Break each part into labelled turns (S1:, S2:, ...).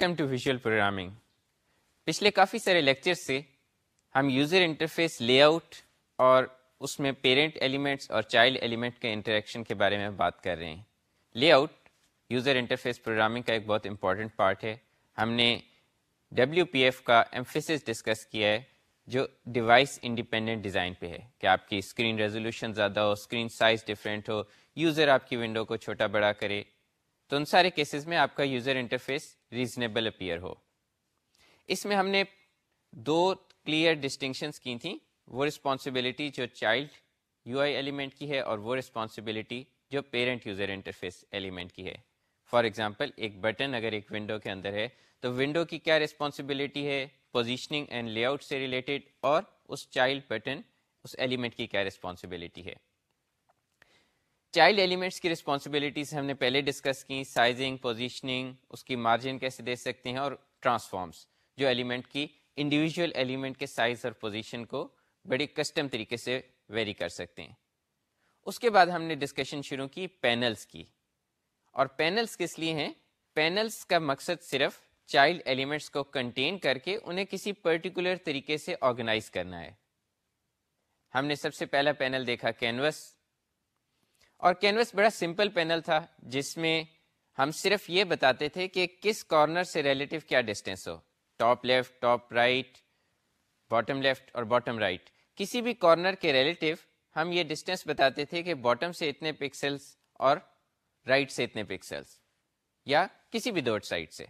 S1: Welcome to visual programming پچھلے کافی سارے lecture سے ہم یوزر انٹرفیس لے آؤٹ اور اس میں پیرنٹ ایلیمنٹس اور چائلڈ ایلیمنٹ کے انٹریکشن کے بارے میں بات کر رہے ہیں۔ Lay out user interface programming کا ایک بہت امپورٹنٹ پارٹ ہے۔ ہم نے ڈبلیو پی ایف کا ایمفیسس ڈسکس کیا ہے، جو ڈیوائس انڈیپینڈنٹ ڈیزائن پہ ہے۔ کہ آپ کی اسکرین ریزولوشن زیادہ ہو اسکرین سائز ڈفرینٹ ہو یوزر آپ کی ونڈو کو چھوٹا بڑا کرے۔ تو ان سارے کیسز میں آپ کا یوزر انٹرفیس ریزنیبل اپیئر ہو۔ اس میں ہم نے دو کلیئر ڈسٹنکشنس کی تھیں، وہ رسپانسبلٹی جو چائلڈ یو آئی ایلیمنٹ کی ہے اور وہ رسپانسبلٹی جو پیرنٹ یوزر انٹرفیس ایلیمنٹ کی ہے۔ فار ایگزامپل ایک بٹن اگر ایک ونڈو کے اندر ہے، تو ونڈو کی کیا رسپانسبلٹی ہے؟ پوزیشننگ اینڈ لے آؤٹ سے ریلیٹڈ اور اس چائلڈ بٹن اس ایلیمنٹ کی کیا رسپانسبلٹی ہے؟ چائلڈ ایلیمنٹس کی رسپانسبلٹیز ہم نے پہلے ڈسکس کی سائزنگ پوزیشننگ اس کی مارجن کیسے دے سکتے ہیں اور ٹرانسفارمس جو ایلیمنٹ کی انڈیویجول ایلیمنٹ کے سائز اور پوزیشن کو بڑی کسٹم طریقے سے ویری کر سکتے ہیں۔ اس کے بعد ہم نے ڈسکشن شروع کی پینلز کی۔ اور پینلز کس لیے ہیں؟ پینلز کا مقصد صرف چائلڈ ایلیمنٹس کو کنٹین کر کے انہیں کسی پرٹیکولر طریقے سے آرگنائز کرنا ہے۔ ہم نے سب سے پہلا پینل دیکھا کینوس اور کینوس بڑا سمپل پینل تھا جس میں ہم صرف یہ بتاتے تھے کہ کس کارنر سے ریلیٹو کیا ڈسٹینس ہو۔ Top left, top right, bottom left اور باٹم رائٹ۔ کسی بھی کارنر کے ریلیٹو ہم یہ ڈسٹینس بتاتے تھے کہ باٹم سے اتنے پکسلس اور رائٹ right سے اتنے پکسلس یا کسی بھی دوٹ سائڈ سے۔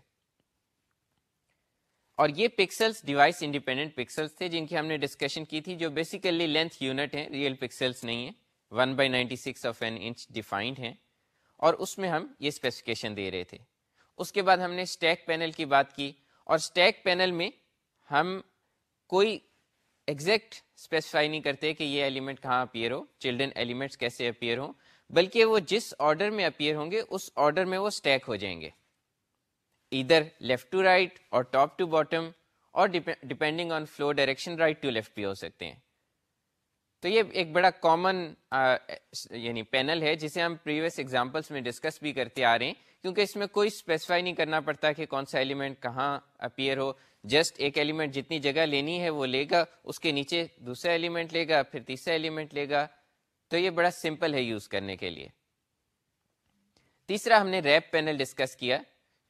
S1: اور یہ پکسلس ڈیوائس انڈیپینڈنٹ پکسلس تھے جن کی ہم نے ڈسکشن کی تھی جو بیسیکلی لینتھ یونٹ ہیں، ریئل پکسلس نہیں ہیں۔ One by ninety six of an inch defined ہیں اور اس میں ہم یہ اسپیسیفکیشن دے رہے تھے۔ اس کے بعد ہم نے اسٹیک پینل کی بات کی اور اسٹیک پینل میں ہم کوئی ایگزیکٹ اسپیسیفائی نہیں کرتے کہ یہ ایلیمنٹ کہاں اپیئر ہو چلڈرن ایلیمنٹس کیسے اپیئر ہوں، بلکہ وہ جس آرڈر میں اپیئر ہوں گے، اس آرڈر میں وہ اسٹیک ہو جائیں گے۔ ادھر لیفٹ ٹو رائٹ اور ٹاپ ٹو باٹم اور depending on flow direction right to left بھی ہو سکتے ہیں۔ تو یہ ایک بڑا کامن یعنی پینل ہے، جسے ہم پریویس ایگزامپلس میں ڈسکس بھی کرتے آ رہے ہیں، کیونکہ اس میں کوئی اسپیسیفائی نہیں کرنا پڑتا کہ کون سا ایلیمنٹ کہاں اپیئر ہو۔ جسٹ ایک ایلیمنٹ جتنی جگہ لینی ہے وہ لے گا، اس کے نیچے دوسرا ایلیمنٹ لے گا، پھر تیسرا ایلیمنٹ لے گا۔ تو یہ بڑا سمپل ہے یوز کرنے کے لیے۔ تیسرا ہم نے ریپ پینل ڈسکس کیا،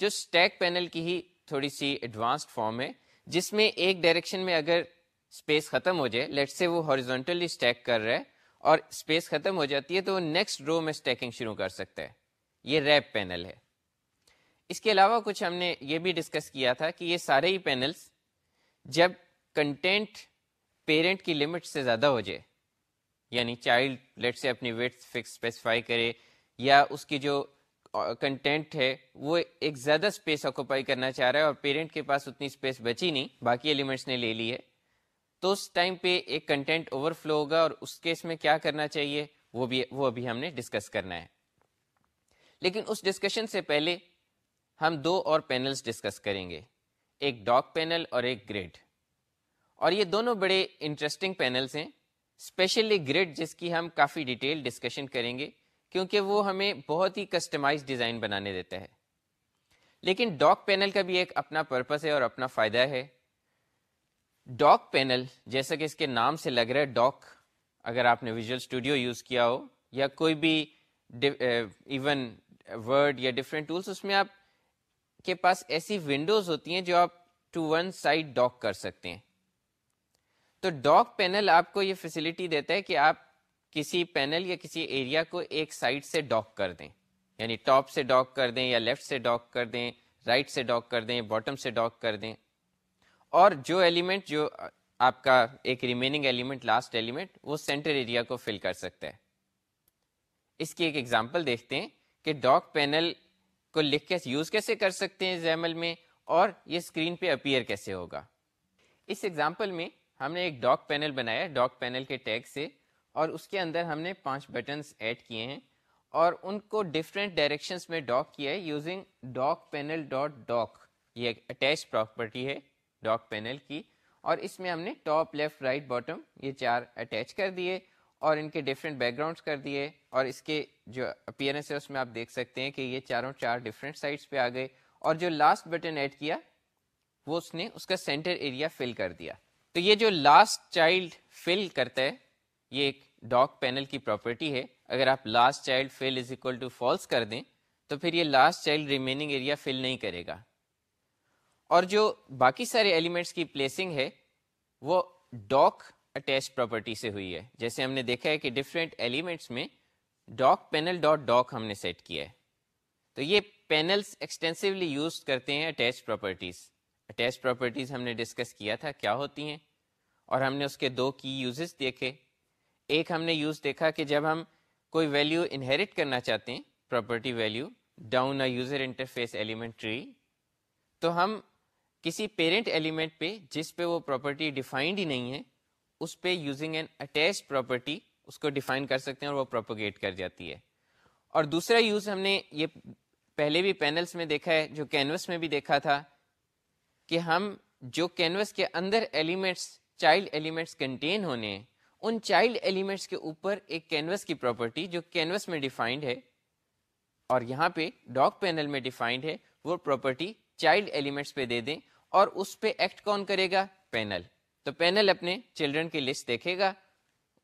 S1: جو اسٹیک پینل کی ہی تھوڑی سی ایڈوانسڈ فارم ہے، جس میں ایک ڈائریکشن میں اگر اسپیس ختم ہو جائے۔ لیٹ سے وہ ہاریزونٹلی اسٹیک کر رہا ہے اور اسپیس ختم ہو جاتی ہے تو وہ نیکسٹ رو میں اسٹیکنگ شروع کر سکتا ہے۔ یہ ریپ پینل ہے۔ اس کے علاوہ کچھ ہم نے یہ بھی ڈسکس کیا تھا کہ یہ سارے ہی پینلس جب کنٹینٹ پیرنٹ کی لمٹ سے زیادہ ہو جائے یعنی چائلڈ لیٹ سے اپنی ویٹ فکس اسپیسیفائی کرے یا اس کی جو کنٹینٹ ہے، وہ ایک زیادہ اسپیس آکوپائی کرنا چاہ رہا ہے اور پیرنٹ کے پاس اتنی اسپیس بچی نہیں، باقی ایلیمنٹس نے لے لی ہے۔ تو اس ٹائم پہ ایک کنٹینٹ اوور فلو ہوگا اور اس کیس میں کیا کرنا چاہیے؟ وہ بھی وہ ابھی ہم نے ڈسکس کرنا ہے۔ لیکن اس ڈسکشن سے پہلے ہم دو اور پینلز ڈسکس کریں گے۔ ایک ڈاک پینل اور ایک گریڈ اور یہ دونوں بڑے انٹرسٹنگ پینلز ہیں۔ اسپیشلی گریڈ جس کی ہم کافی ڈیٹیل ڈسکشن کریں گے، کیونکہ وہ ہمیں بہت ہی کسٹمائز ڈیزائن بنانے دیتا ہے لیکن ڈاک پینل کا بھی ایک اپنا پرپز ہے اور اپنا فائدہ ہے۔ ڈاک پینل، جیسا کہ اس کے نام سے لگ رہا ہے، ڈاک، اگر آپ نے ویژول اسٹوڈیو یوز کیا ہو، یا کوئی بھی ایون ورڈ یا ڈفرینٹ ٹولس اس میں آپ کے پاس ایسی ونڈوز ہوتی ہیں جو آپ ٹو ون سائڈ ڈاک کر سکتے ہیں۔ تو ڈاک پینل آپ کو یہ فیسلٹی دیتا ہے کہ آپ کسی پینل یا کسی ایریا کو ایک سائڈ سے ڈاک کر دیں۔ یعنی ٹاپ سے ڈاک کر دیں یا لیفٹ سے ڈاک کر دیں رائٹ سے ڈاک کر دیں باٹم سے ڈاک کر دیں۔ اور جو ایلیمنٹ جو آپ کا ایک ریمیننگ ایلیمنٹ لاسٹ ایلیمنٹ وہ سینٹر ایریا کو فل کر سکتا ہے۔ اس کی ایک ایگزامپل دیکھتے ہیں کہ ڈاک پینل کو لکھ کے یوز کیسے کر سکتے ہیں زیمل میں اور یہ اسکرین پہ اپیئر کیسے ہوگا۔ اس ایگزامپل میں ہم نے ایک ڈاک پینل بنایا ڈاک پینل کے ٹیگ سے، اور اس کے اندر ہم نے پانچ بٹنس ایڈ کیے ہیں اور ان کو ڈفرینٹ ڈائریکشنس میں ڈاک کیا ہے یوزنگ ڈاک پینل ڈاٹ ڈاک یہ ایک اٹیچ پراپرٹی ہے۔ ڈاک پینل کی اور اس میں ہم نے ٹاپ لیفٹ رائٹ باٹم یہ چار اٹیچ کر دیے اور ان کے ڈفرینٹ بیک گراؤنڈس کر دیے اور اس کے جو اپیئرنس ہے اس میں آپ دیکھ سکتے ہیں کہ یہ چاروں چار ڈفرینٹ سائڈس پہ آ گئے اور جو لاسٹ بٹن ایڈ کیا، وہ اس نے اس کا سینٹر ایریا فل کر دیا۔ تو یہ جو لاسٹ چائلڈ فل کرتا ہے، یہ ایک ڈاک پینل کی پراپرٹی ہے۔ اگر آپ last child fill is equal to false کر دیں، تو پھر یہ last child remaining area fill نہیں کرے گا۔ اور جو باقی سارے ایلیمنٹس کی پلیسنگ ہے، وہ ڈاک اٹیچ پراپرٹی سے ہوئی ہے۔ جیسے ہم نے دیکھا ہے کہ ڈفرینٹ ایلیمنٹس میں ڈاک پینل ڈاٹ ڈاک ہم نے سیٹ کیا ہے۔ تو یہ پینلس ایکسٹینسولی یوز کرتے ہیں اٹیچ پراپرٹیز اٹیچ پراپرٹیز ہم نے ڈسکس کیا تھا کیا ہوتی ہیں۔ اور ہم نے اس کے دو کی یوزز دیکھے۔ ایک ہم نے یوز دیکھا کہ جب ہم کوئی ویلیو انہیریٹ کرنا چاہتے ہیں property value down a user interface element tree تو ہم کسی پیرنٹ ایلیمنٹ پہ جس پہ وہ پراپرٹی ڈیفائنڈ ہی نہیں ہے، اس پہ یوزنگ این اٹیچ پراپرٹی اس کو ڈیفائن کر سکتے ہیں اور وہ پروپوگیٹ کر جاتی ہے۔ اور دوسرا یوز ہم نے یہ پہلے بھی پینلس میں دیکھا ہے، جو کینوس میں بھی دیکھا تھا، کہ ہم جو کینوس کے اندر ایلیمنٹس چائلڈ ایلیمنٹس کنٹین ہونے ہیں، ان چائلڈ ایلیمنٹس کے اوپر ایک کینوس کی پراپرٹی جو کینوس میں ڈیفائنڈ ہے اور یہاں پہ ڈاک پینل میں ڈیفائنڈ ہے، وہ پراپرٹی چائلڈ ایلیمنٹس پہ دے دیں اور اس پہ ایکٹ کون کرے گا؟ پینل تو پینل اپنے چلڈرن کی لسٹ دیکھے گا۔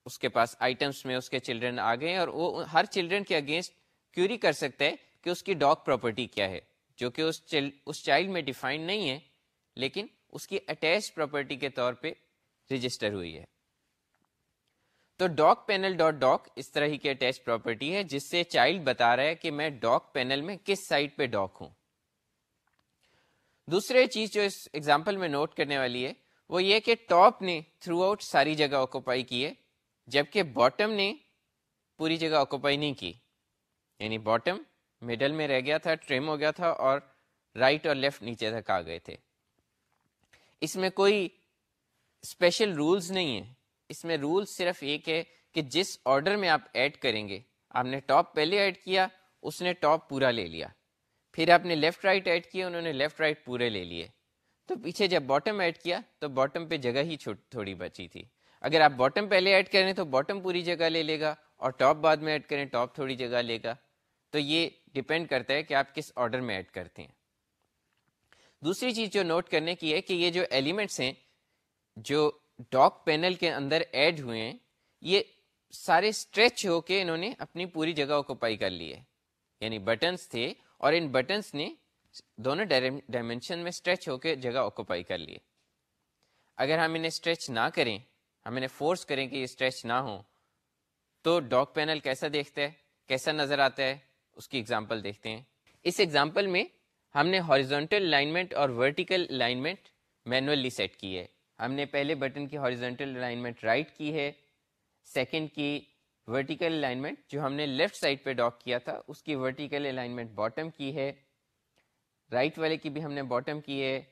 S1: اس کے پاس آئٹمس میں اس کے چلڈرن آ گئے اور وہ ہر چلڈرن کے اگینسٹ کیوری کر سکتا ہے کہ اس کی ڈاگ پراپرٹی کیا ہے، جو کہ اس اس چائلڈ میں ڈیفائن نہیں ہے، لیکن اس کی اٹیچ پراپرٹی کے طور پہ رجسٹر ہوئی ہے۔ تو ڈاک پینل ڈاٹ ڈاک اس طرح ہی کی اٹیچ پراپرٹی ہے، جس سے چائلڈ بتا رہا ہے کہ میں ڈاک پینل میں کس سائٹ پہ ڈاک ہوں۔ دوسرے چیز جو اس ایگزامپل میں نوٹ کرنے والی ہے، وہ یہ کہ ٹاپ نے تھرو آؤٹ ساری جگہ آکوپائی کی ہے، جبکہ باٹم نے پوری جگہ آکوپائی نہیں کی۔ یعنی باٹم مڈل میں رہ گیا تھا ٹریم ہو گیا تھا اور رائٹ اور لیفٹ نیچے تک آ گئے تھے۔ اس میں کوئی اسپیشل رولز نہیں ہے۔ اس میں رول صرف ایک ہے کہ جس آرڈر میں آپ ایڈ کریں گے، آپ نے ٹاپ پہلے ایڈ کیا، اس نے ٹاپ پورا لے لیا۔ پھر آپ نے لیفٹ رائٹ ایڈ کیا، انہوں نے لیفٹ رائٹ پورے لے لیے۔ تو پیچھے جب باٹم ایڈ کیا، تو باٹم پہ جگہ ہی تھوڑی بچی تھی۔ اگر آپ باٹم پہلے ایڈ کریں تو باٹم پوری جگہ لے لے گا اور ٹاپ بعد میں ایڈ کریں ٹاپ تھوڑی جگہ لے گا۔ تو یہ ڈپینڈ کرتا ہے کہ آپ کس آرڈر میں ایڈ کرتے ہیں۔ دوسری چیز جو نوٹ کرنے کی ہے کہ یہ جو ایلیمنٹس ہیں، جو ڈاک پینل کے اندر ایڈ ہوئے ہیں، یہ سارے اسٹریچ ہو کے انہوں نے اپنی پوری جگہ اوکوپائی کر لی ہے یعنی بٹنس تھے اور ان بٹنس نے دونوں ڈائمینشن میں اسٹریچ ہو کے جگہ آکوپائی کر لیے اگر ہم انہیں اسٹریچ نہ کریں، ہم انہیں فورس کریں کہ یہ اسٹریچ نہ ہو تو ڈاک پینل کیسا دیکھتا ہے؟ کیسا نظر آتا ہے؟ اس کی ایگزامپل دیکھتے ہیں۔ اس ایگزامپل میں ہم نے ہاریزونٹل الائنمنٹ اور ورٹیکل الائنمنٹ مینولی سیٹ کی ہے۔ ہم نے پہلے بٹن کی ہاریزونٹل الائنمنٹ رائٹ کی ہے سیکنڈ کی ورٹیکل الائنمنٹ جو ہم نے لیفٹ سائڈ پہ ڈاک کیا تھا، اس کی ورٹیکل الائنمنٹ باٹم کی ہے۔ رائٹ والے کی بھی ہم نے باٹم کی ہے۔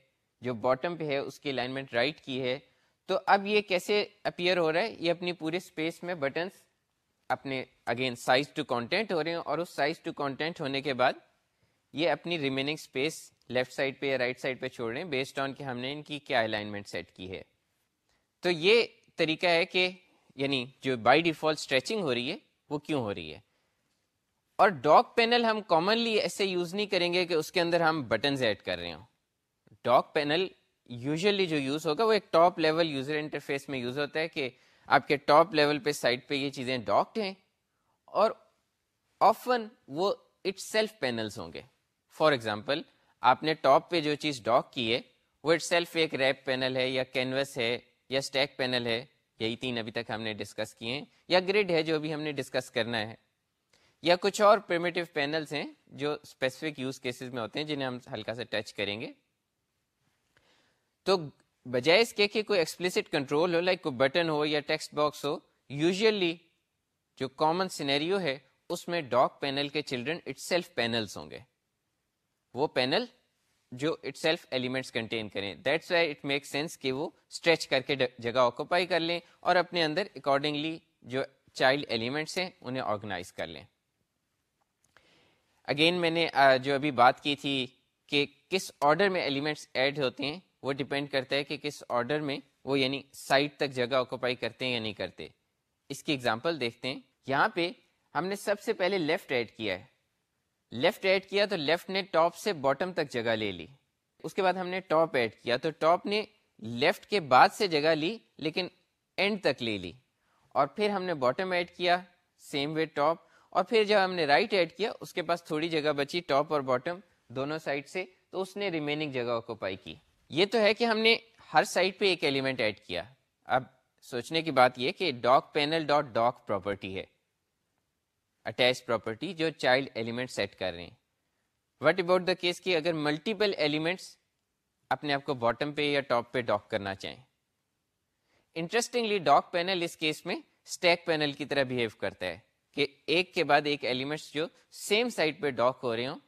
S1: جو باٹم پہ ہے، اس کی الائنمنٹ رائٹ کی ہے۔ تو اب یہ کیسے اپیئر ہو رہا ہے؟ یہ اپنی پورے اسپیس میں بٹنس اپنے اگین سائز ٹو کانٹینٹ ہو رہے ہیں۔ اور اس سائز ٹو کانٹینٹ ہونے کے بعد یہ اپنی ریمیننگ اسپیس لیفٹ سائڈ پہ یا رائٹ سائڈ پہ چھوڑ رہے ہیں بیسڈ آن کہ ہم نے ان کی کیا الائنمنٹ سیٹ کی ہے۔ تو یہ طریقہ ہے کہ یعنی جو بائی ڈیفالٹ اسٹریچنگ ہو رہی ہے، وہ کیوں ہو رہی ہے؟ اور ڈاک پینل ہم کامنلی ایسے یوز نہیں کریں گے کہ اس کے اندر ہم بٹنز ایڈ کر رہے ہوں۔ ڈاک پینل یوزلی جو یوز ہوگا، وہ ایک ٹاپ لیول یوزر انٹرفیس میں یوز ہوتا ہے کہ آپ کے ٹاپ لیول پہ سائٹ پہ یہ چیزیں ڈاکڈ ہیں اور آفن وہ اٹ سیلف پینلس ہوں گے۔ فار ایگزامپل آپ نے ٹاپ پہ جو چیز ڈاک کی ہے، وہ اٹ سیلف ایک ریپ پینل ہے یا کینوس ہے یا اسٹیک پینل ہے۔ یہی تین ابھی تک ہم نے ڈسکس کیے ہیں، یا گریڈ ہے جو بھی ہم نے ڈسکس کرنا ہے، یا کچھ اور پریمیٹیو پینلس ہیں جو اسپیسیفک یوز کیسز میں ہوتے ہیں جنہیں ہم ہلکا سے ٹچ کریں گے۔ تو بجائے اس کے کہ کوئی ایکسپلسٹ کنٹرول ہو لائک کوئی بٹن ہو یا ٹیکسٹ باکس ہو یوزلی جو کامن سینیریو ہے، اس میں ڈاک پینل کے چلڈرن اٹ سیلف پینلس ہوں گے۔ وہ پینل جو اٹ سیلف ایلیمنٹس کنٹین کریں۔ That's why it make sense کہ وہ اسٹریچ کر کے جگہ آکوپائی کر لیں اور اپنے اندر اکارڈنگلی جو چائلڈ ایلیمنٹس ہیں انہیں آرگنائز کر لیں۔ اگین میں نے جو ابھی بات کی تھی کہ کس آرڈر میں ایلیمنٹس ایڈ ہوتے ہیں، وہ ڈپینڈ کرتا ہے کہ کس آرڈر میں وہ یعنی سائٹ تک جگہ آکوپائی کرتے ہیں یا نہیں کرتے۔ اس کی ایگزامپل دیکھتے ہیں۔ یہاں پہ ہم نے سب سے پہلے لیفٹ ایڈ کیا ہے۔ لیفٹ ایڈ کیا تو لیفٹ نے ٹاپ سے باٹم تک جگہ لے لی۔ اس کے بعد ہم نے ٹاپ ایڈ کیا تو ٹاپ نے لیفٹ کے بعد سے جگہ لی لیکن اینڈ تک لے لی۔ اور پھر ہم نے باٹم ایڈ کیا سیم وے ٹاپ اور پھر جب ہم نے رائٹ ایڈ کیا، اس کے پاس تھوڑی جگہ بچی ٹاپ اور باٹم دونوں سائڈ سے، تو اس نے ریمیننگ جگہ آکوپائی کی۔ یہ تو ہے کہ ہم نے ہر سائڈ پہ ایک ایلیمنٹ ایڈ کیا۔ اب سوچنے کی بات یہ کہ dock panel dot dock property ہے۔ اٹیچ پراپرٹی جو چائلڈ ایلیمنٹ سیٹ کر رہے ہیں۔ وٹ اباؤٹ دا کیس کی اگر ملٹیپل ایلیمنٹس اپنے آپ کو باٹم پہ یا ٹاپ پہ ڈاک کرنا چاہیں۔ انٹرسٹنگلی ڈاک پینل اس کیس میں اسٹیک پینل کی طرح بہیو کرتا ہے کہ ایک کے بعد ایک ایلیمنٹس جو سیم سائڈ پہ ڈاک ہو رہے ہوں،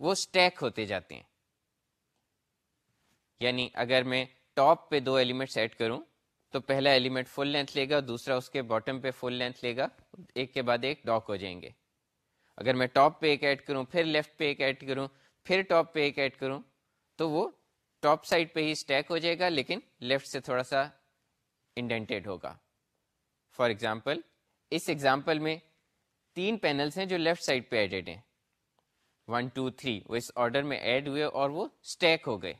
S1: وہ اسٹیک ہوتے جاتے ہیں۔ یعنی اگر میں ٹاپ پہ دو ایلیمنٹ ایڈ کروں تو پہلا ایلیمنٹ فل لینتھ لے گا، دوسرا اس کے باٹم پہ فل لینتھ لے گا، ایک کے بعد ایک ڈاک ہو جائیں گے۔ اگر میں ٹاپ پہ ایک ایڈ کروں، پھر لیفٹ پہ ایک ایڈ کروں، پھر ٹاپ پہ ایک ایڈ کروں، تو وہ ٹاپ سائڈ پہ ہی اسٹیک ہو جائے گا، لیکن لیفٹ سے تھوڑا سا انڈینٹیڈ ہوگا۔ فار ایگزامپل اس ایگزامپل میں تین پینلس ہیں جو لیفٹ سائڈ پہ ایڈیڈ ہیں۔ ون ٹو تھری وہ اس آرڈر میں ایڈ ہوئے اور وہ اسٹیک ہو گئے۔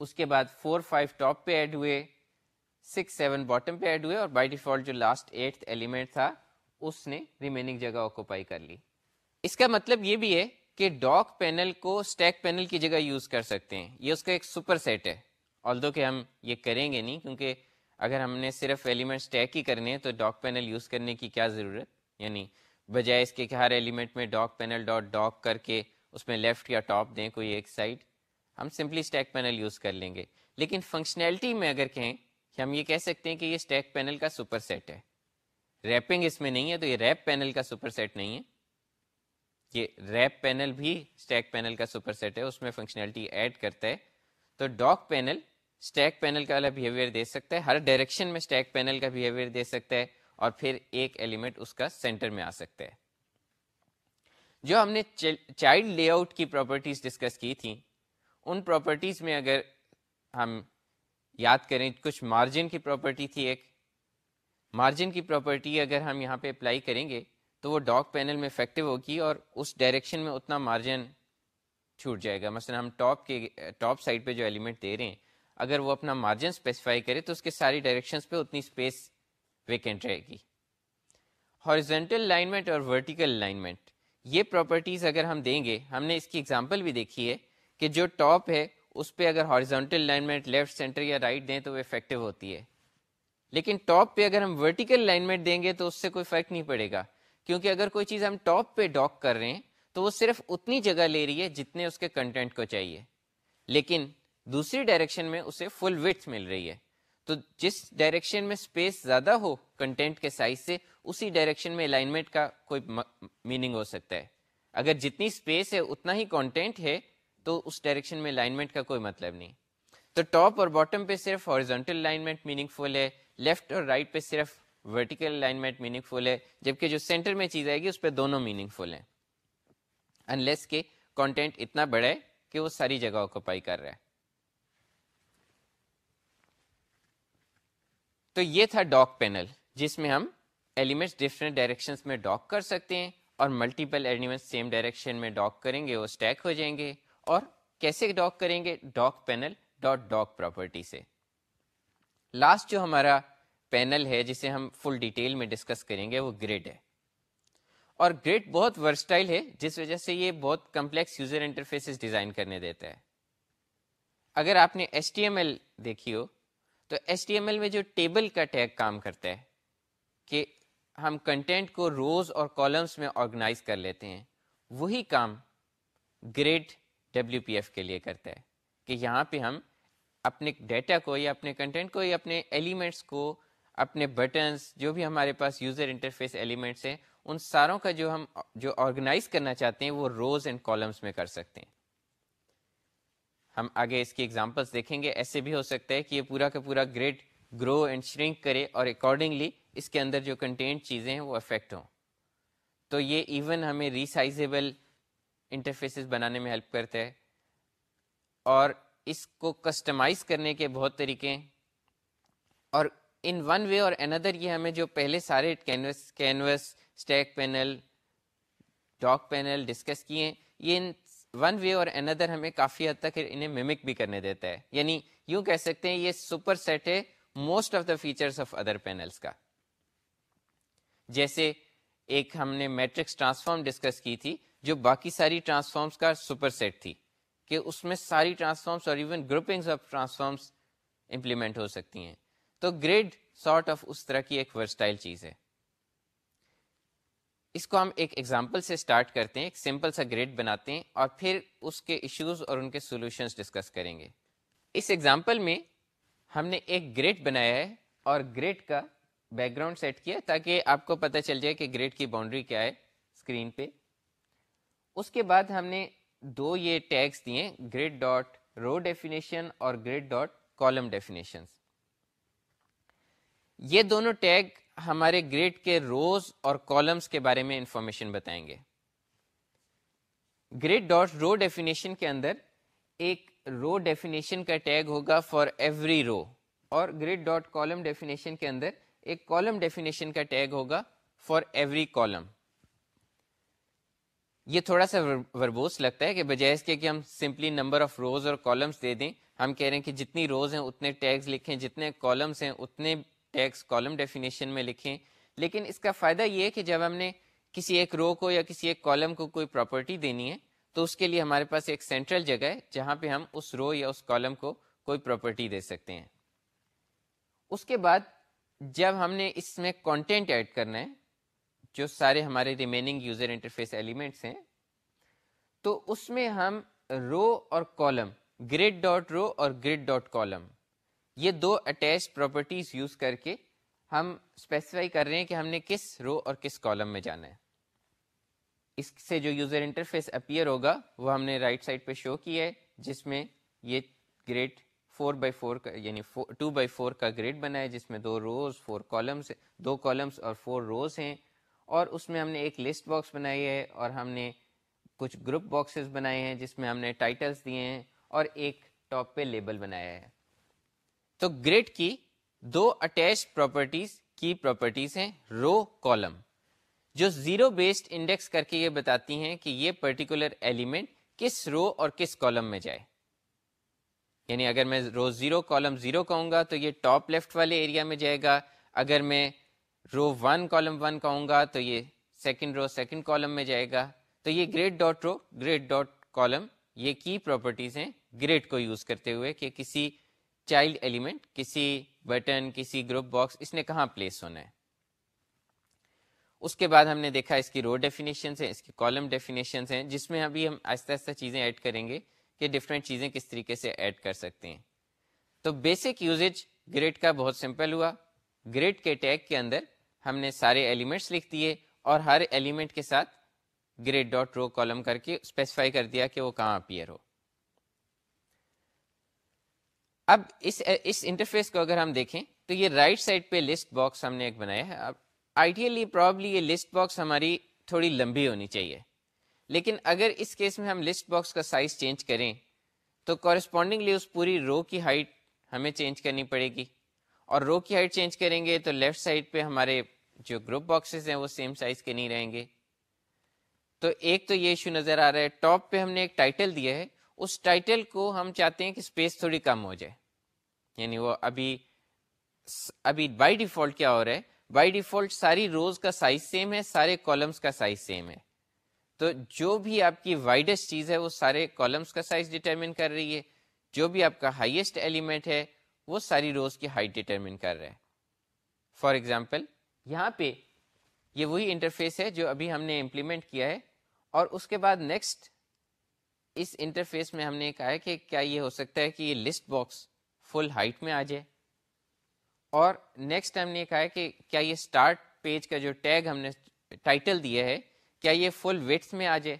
S1: اس کے بعد فور فائیو ٹاپ پہ ایڈ ہوئے۔ سکس، سیون باٹم پہ ایڈ ہوئے اور بائی ڈیفالٹ جو لاسٹ ایٹ ایلیمنٹ تھا، اس نے ریمیننگ جگہ آکوپائی کر لی۔ اس کا مطلب یہ بھی ہے کہ ڈاک پینل کو اسٹیک پینل کی جگہ یوز کر سکتے ہیں۔ یہ اس کا ایک سپر سیٹ ہے۔ آل کہ ہم یہ کریں گے نہیں، کیونکہ اگر ہم نے صرف ایلیمنٹ اسٹیک ہی کرنے ہیں، تو ڈاک پینل یوز کرنے کی کیا ضرورت؟ یعنی بجائے اس کے کہ ہر ایلیمنٹ میں ڈاک پینل ڈاٹ ڈاک کر کے اس میں لیفٹ یا ٹاپ دیں کوئی ایک سائڈ ہم سمپلی اسٹیک پینل یوز کر لیں گے۔ لیکن فنکشنلٹی میں اگر کہیں کہ ہم یہ کہہ سکتے ہیں کہ یہ اسٹیک پینل کا سپر سیٹ ہے۔ ریپنگ اس میں نہیں ہے تو یہ ریپ پینل کا سپر سیٹ نہیں ہے۔ یہ ریپ پینل بھی اسٹیک پینل کا سپر سیٹ ہے، اس میں فنکشنلٹی ایڈ کرتا ہے۔ تو ڈاک پینل اسٹیک پینل کا والا بہیویئر دے سکتا ہے، ہر ڈائریکشن میں اسٹیک پینل کا بہیویئر دے سکتا ہے اور پھر ایک ایلیمنٹ اس کا سینٹر میں آ سکتا ہے۔ جو ہم نے چائلڈ لے آؤٹ کی پراپرٹیز ڈسکس کی تھیں، ان پراپرٹیز میں اگر ہم یاد کریں، کچھ مارجن کی پراپرٹی تھی ایک۔ مارجن کی پراپرٹی اگر ہم یہاں پہ اپلائی کریں گے تو وہ ڈاک پینل میں افیکٹو ہوگی اور اس ڈائریکشن میں اتنا مارجن چھوٹ جائے گا۔ مثلا ہم ٹاپ کے ٹاپ سائڈ پہ جو ایلیمنٹ دے رہے ہیں، اگر وہ اپنا مارجن اسپیسیفائی کرے تو اس کے ساری ڈائریکشنس پہ اتنی اسپیس ویکینٹ رہے گی۔ ہارزینٹل لائنمنٹ اور ورٹیکل لائنمنٹ یہ پراپرٹیز اگر ہم دیں گے، ہم نے اس کی ایگزامپل بھی دیکھی ہے کہ جو ٹاپ ہے اس پہ اگر ہارزونٹل لائنمنٹ لیفٹ سینٹر یا رائٹ دیں تو وہ افیکٹو ہوتی ہے۔ لیکن ٹاپ پہ اگر ہم ورٹیکل لائنمنٹ دیں گے تو اس سے کوئی فرق نہیں پڑے گا۔ کیونکہ اگر کوئی چیز ہم ٹاپ پہ ڈاک کر رہے ہیں تو وہ صرف اتنی جگہ لے رہی ہے جتنے اس کے کنٹینٹ کو چاہیے۔ لیکن دوسری ڈائریکشن میں اسے فل وتھ مل رہی ہے۔ تو جس ڈائریکشن میں اسپیس زیادہ ہو کنٹینٹ کے سائز سے، اسی ڈائریکشن میں الائنمنٹ کا کوئی میننگ ہو سکتا ہے۔ اگر جتنی اسپیس ہے، اتنا ہی کانٹینٹ ہے تو اس ڈائریکشن میں الائنمنٹ کا کوئی مطلب نہیں۔ تو ٹاپ اور باٹم پہ صرف ہارزونٹل الائنمنٹ میننگ فل ہے لیفٹ اور رائٹ right پہ صرف ورٹیکل الائنمنٹ میننگ فل ہے، جبکہ جو سینٹر میں چیز آئے گی اس پہ دونوں میننگ فل ہیں۔ انلیس کے کانٹینٹ اتنا بڑا ہے کہ وہ ساری جگہ آکوپائی کر رہا ہے۔ تو یہ تھا ڈاک پینل جس میں ہم ایلیمنٹس ڈفرینٹ ڈائریکشن میں ڈاک کر سکتے ہیں اور ملٹیپل ایلیمنٹ سیم ڈائریکشن میں ڈاک کریں گے، وہ اسٹیک ہو جائیں گے۔ اور کیسے ڈاک کریں گے؟ Dock panel dot dock property سے۔ لاسٹ جو ہمارا پینل ہے، جسے ہم فل ڈیٹیل میں ڈسکس کریں گے، وہ گریڈ ہے۔ اور گریڈ بہت ورسٹائل ہے، جس وجہ سے یہ بہت کمپلیکس یوزر انٹرفیس ڈیزائن کرنے دیتا ہے۔ اگر آپ نے ایس ٹی ایم ایل دیکھی ہو، تو ایس ٹی ایم ایل میں جو ٹیبل کا ٹیگ کام کرتا ہے، کہ ہم کنٹینٹ کو روز اور کالمس میں آرگنائز کر لیتے ہیں، وہی کام گریڈ ڈبلیو پی ایف کے لیے کرتا ہے کہ یہاں پہ ہم اپنے ڈیٹا کو یا اپنے کنٹینٹ کو یا اپنے ایلیمنٹس کو، اپنے بٹنس جو بھی ہمارے پاس یوزر انٹرفیس ایلیمنٹس ہیں، ان ساروں کا جو ہم، جو آرگنائز کرنا چاہتے ہیں، وہ روز اینڈ کالمس میں کر سکتے ہیں۔ ہم آگے اس کی ایگزامپلس دیکھیں گے۔ ایسے بھی ہو سکتا ہے کہ یہ پورا کا پورا گریڈ گرو اینڈ شرنک کرے اور اکارڈنگلی اس کے اندر جو کنٹینٹ چیزیں ہیں وہ افیکٹ ہوں۔ تو یہ ایون ہمیں ریسائزیبل انٹرفیسز بنانے میں ہیلپ کرتا ہے اور اس کو کسٹمائز کرنے کے بہت طریقے ہیں اور ان ون وے اور اندر یہ ہمیں جو پہلے سارے canvas canvas stack panel dock panel discuss کیے یہ ون وے اور اندر ہمیں کافی حد تک انہیں ممک بھی کرنے دیتا ہے۔ یعنی یوں کہہ سکتے ہیں یہ سپر سیٹ ہے most of the features of other panels کا۔ جیسے ایک ہم نے میٹرکس ٹرانسفارم ڈسکس کی تھی جو باقی ساری ٹرانسفارمس کا سپر سیٹ تھی، کہ اس میں ساری ٹرانسفارمس اور even groupings of transforms implement ہو سکتی ہیں۔ تو گریڈ سارٹ آف اس طرح کی ایک ورسٹائل چیز ہے۔ اس کو ہم ایک ایگزامپل سے اسٹارٹ کرتے ہیں، ایک سمپل سا گریڈ بناتے ہیں اور پھر اس کے ایشوز اور ان کے سولوشنس ڈسکس کریں گے۔ اس ایگزامپل میں ہم نے ایک گریڈ بنایا ہے اور گریڈ کا بیک گراؤنڈ سیٹ کیا تاکہ آپ کو پتہ چل جائے کہ گریڈ کی باؤنڈری کیا ہے اسکرین پہ۔ اس کے بعد ہم نے دو یہ ٹیگس دیے گریڈ ڈاٹ رو ڈیفینیشن اور گریڈ ڈاٹ کالم ڈیفینیشن یہ دونوں ٹیگ ہمارے گریڈ کے روز اور کالمس کے بارے میں انفارمیشن بتائیں گے۔ گریڈ ڈاٹ رو ڈیفینیشن کے اندر ایک رو ڈیفینیشن کا ٹیگ ہوگا فار ایوری رو اور گریڈ ڈاٹ کالم ڈیفینیشن کے اندر ایک کالم ڈیفینیشن کا ٹیگ ہوگا فار ایوری کالم یہ تھوڑا سا وربوس لگتا ہے کہ بجائے اس کے کہ ہم سمپلی نمبر آف روز اور کالمس دے دیں، ہم کہہ رہے ہیں کہ جتنی روز ہیں اتنے ٹیگز لکھیں، جتنے کالمس ہیں اتنے ٹیگس کالم ڈیفینیشن میں لکھیں۔ لیکن اس کا فائدہ یہ ہے کہ جب ہم نے کسی ایک رو کو یا کسی ایک کالم کو کوئی پراپرٹی دینی ہے، تو اس کے لیے ہمارے پاس ایک سینٹرل جگہ ہے جہاں پہ ہم اس رو یا اس کالم کو کوئی پراپرٹی دے سکتے ہیں۔ اس کے بعد جب ہم نے اس میں کانٹینٹ ایڈ کرنا ہے، جو سارے ہمارے ریمیننگ یوزر انٹرفیس ایلیمنٹس ہیں تو اس میں ہم رو اور کالم گریڈ ڈاٹ رو اور گریڈ ڈاٹ کالم۔ یہ دو اٹیچ پراپرٹیز یوز کر کے ہم اسپیسیفائی کر رہے ہیں کہ ہم نے کس رو اور کس کالم میں جانا ہے۔ اس سے جو یوزر انٹرفیس اپیئر ہوگا، وہ ہم نے رائٹ سائڈ پہ شو کیا ہے، جس میں یہ گریڈ فور بائی فور کا یعنی ٹو بائی فور کا گریڈ بنا ہے، جس میں دو روز فور کالمس دو کالمس اور فور روز ہیں۔ اور اس میں ہم نے ایک لسٹ باکس بنائی ہے اور ہم نے کچھ گروپ باکسز بنائے ہیں جس میں ہم نے ٹائٹلس دیے ہیں اور ایک ٹاپ پہ لیبل بنایا ہے۔ تو گریڈ کی دو اٹیچ پراپرٹیز کی پراپرٹیز ہیں، رو کالم، جو زیرو بیسڈ انڈیکس کر کے یہ بتاتی ہیں کہ یہ پرٹیکولر ایلیمنٹ کس رو اور کس کالم میں جائے۔ یعنی اگر میں رو زیرو، کالم زیرو کہوں گا تو یہ ٹاپ لیفٹ والے ایریا میں جائے گا۔ اگر میں رو ون، کالم ون کہوں گا تو یہ سیکنڈ رو، سیکنڈ کالم میں جائے گا۔ تو یہ grid dot row grid dot column یہ کی پراپرٹیز ہیں گریڈ کو یوز کرتے ہوئے کہ کسی چائلڈ ایلیمنٹ کسی بٹن کسی گروپ باکس اس نے کہاں پلیس ہونا ہے۔ اس کے بعد ہم نے دیکھا اس کی رو ڈیفینیشن ہیں، اس کی کالم ڈیفینیشن ہیں، جس میں ابھی ہم آہستہ آہستہ چیزیں ایڈ کریں گے کہ ڈفرینٹ چیزیں کس طریقے سے ایڈ کر سکتے ہیں۔ تو بیسک یوزیج گریڈ کا بہت سمپل ہوا۔ گریڈ کے ٹیگ کے اندر ہم نے سارے ایلیمنٹس لکھ دیے اور ہر ایلیمنٹ کے ساتھ گریڈ ڈاٹ رو کالم کر کے اسپیسیفائی کر دیا کہ وہ کہاں اپیئر ہو اب اس اس انٹرفیس کو اگر ہم دیکھیں تو یہ رائٹ right سائڈ پہ لسٹ باکس ہم نے ایک بنایا ہے۔ اب آئیڈیلی پرابلی یہ لسٹ باکس ہماری تھوڑی لمبی ہونی چاہیے۔ لیکن اگر اس کیس میں ہم لسٹ باکس کا سائز چینج کریں تو کورسپونڈنگلی اس پوری رو کی ہائٹ ہمیں چینج کرنی پڑے گی۔ اور رو کی ہائٹ چینج کریں گے تو لیفٹ سائڈ پہ ہمارے جو گروپ باکسز ہیں وہ سیم سائز کے نہیں رہیں گے۔ تو ایک تو یہ ایشو نظر آ رہا ہے ٹاپ پہ ہم نے ایک ٹائٹل دیا ہے، اس ٹائٹل کو ہم چاہتے ہیں کہ اسپیس تھوڑی کم ہو جائے۔ یعنی وہ ابھی ابھی بائی ڈیفالٹ کیا ہو رہا ہے؟ بائی ڈیفالٹ ساری روز کا سائز سیم ہے، سارے کالمس کا سائز سیم ہے۔ تو جو بھی آپ کی وائڈسٹ چیز ہے، وہ سارے کالمس کا سائز ڈیٹرمن کر رہی ہے۔ جو بھی آپ کا ہائیسٹ ایلیمنٹ ہے، وہ ساری روز کی ہائٹ ڈیٹرمن کر رہا ہے۔ فار ایگزامپل یہاں پہ یہ وہی انٹرفیس ہے جو ابھی ہم نے امپلیمنٹ کیا ہے۔ اور اس کے بعد نیکسٹ اس انٹرفیس میں ہم نے کہا ہے کہ کیا یہ ہو سکتا ہے کہ یہ لسٹ باکس فل ہائٹ میں آ جائے۔ اور نیکسٹ ہم نے کہا ہے کہ کیا یہ اسٹارٹ پیج کا جو ٹیگ ہم نے ٹائٹل دیا ہے، کیا یہ فل ویٹس میں آ جائے۔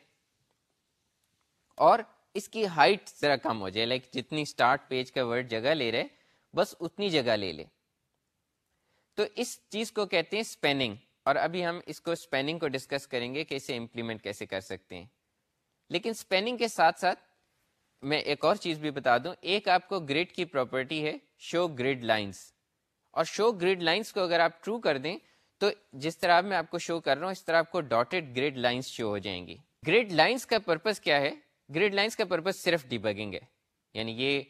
S1: اور اس کی ہائٹ ذرا کم ہو جائے لائک جتنی اسٹارٹ پیج کا ورڈ جگہ لے رہے، بس اتنی جگہ لے لے۔ تو اس چیز کو کہتے ہیں اسپیننگ اور ابھی ہم اس کو اسپیننگ کو ڈسکس کریں گے کہ اسے امپلیمنٹ کیسے کر سکتے ہیں۔ لیکن اسپیننگ کے ساتھ ساتھ میں ایک اور چیز بھی بتا دوں۔ ایک آپ کو گریڈ کی پراپرٹی ہے شو گریڈ لائنس اور شو گریڈ لائنس کو اگر آپ ٹرو کر دیں تو جس طرح میں آپ کو شو کر رہا ہوں، اس طرح آپ کو ڈاٹڈ گریڈ لائنس شو ہو جائیں گی۔ گریڈ لائنس کا پرپز کیا ہے؟ گریڈ لائنس کا پرپز صرف ڈیبگنگ ہے۔ یعنی یہ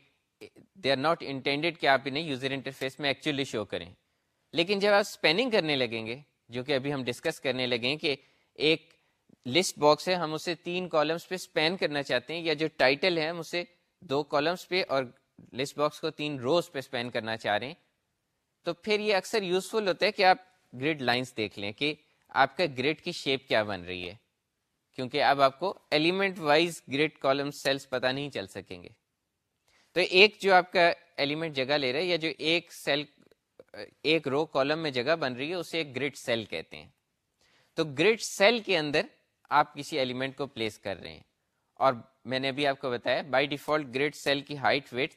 S1: دے آر ناٹ انٹینڈیڈ کہ آپ انہیں یوزر انٹرفیس میں ایکچولی شو کریں۔ لیکن جب آپ اسپیننگ کرنے لگیں گے جو کہ ابھی ہم ڈسکس کرنے لگیں کہ ایک لسٹ باکس ہے، ہم اسے تین کالمس پہ اسپین کرنا چاہتے ہیں یا جو ٹائٹل ہے، ہم اسے دو کالمس پہ اور لسٹ باکس کو تین روز پہ اسپین کرنا چاہ رہے ہیں۔ تو پھر یہ اکثر یوزفل ہوتا ہے کہ آپ گریڈ لائنس دیکھ لیں کہ آپ کا گریڈ کی شیپ کیا بن رہی ہے۔ کیونکہ اب آپ کو element wise grid column cells پتہ نہیں چل سکیں گے۔ تو ایک جو آپ کا ایلیمنٹ جگہ لے رہا ہے یا جو ایک سیل ایک رو کالم میں جگہ بن رہی ہے، اسے ایک گریڈ سیل کہتے ہیں۔ تو گریڈ سیل کے اندر آپ کسی ایلیمنٹ کو پلیس کر رہے ہیں۔ اور میں نے ابھی آپ کو بتایا بائی ڈیفالٹ گریڈ سیل کی ہائٹ ویٹ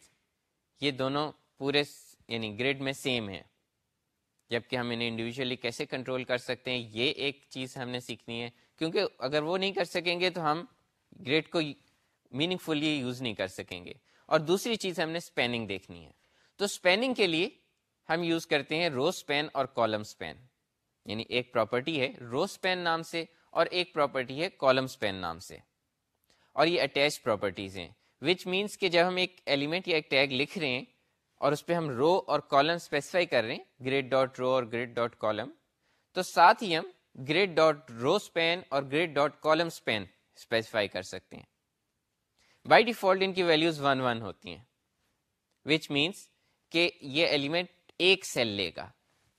S1: یہ دونوں پورے یعنی گریڈ میں سیم ہے جبکہ ہم انہیں انڈیویجلی کیسے کنٹرول کر سکتے ہیں، یہ ایک چیز ہم نے سیکھنی ہے۔ کیونکہ اگر وہ نہیں کر سکیں گے تو ہم گریڈ کو میننگ فلی یوز نہیں کر سکیں گے۔ اور دوسری چیز ہم نے اسپیننگ دیکھنی ہے۔ تو اسپیننگ کے لیے ہم یوز کرتے ہیں روز پین اور کالم اسپین یعنی ایک پراپرٹی ہے روز پین نام سے اور ایک پراپرٹی ہے کالم اسپین نام سے۔ اور یہ اٹیچ پراپرٹیز ہیں وچ مینس کہ جب ہم ایک ایلیمنٹ یا ایک ٹیگ لکھ رہے ہیں اور اس پہ ہم رو اور کالم اسپیسیفائی کر رہے ہیں گریڈ ڈاٹ رو اور گریڈ ڈاٹ کالم تو ساتھ ہی ہم گریڈ ڈاٹ رو اسپین اور grid dot column span specify کر سکتے ہیں۔ بائی ڈیفالٹ ان کی ویلیوز ون ون ہوتی ہیں وچ مینس کہ یہ ایلیمنٹ ایک سیل لے گا۔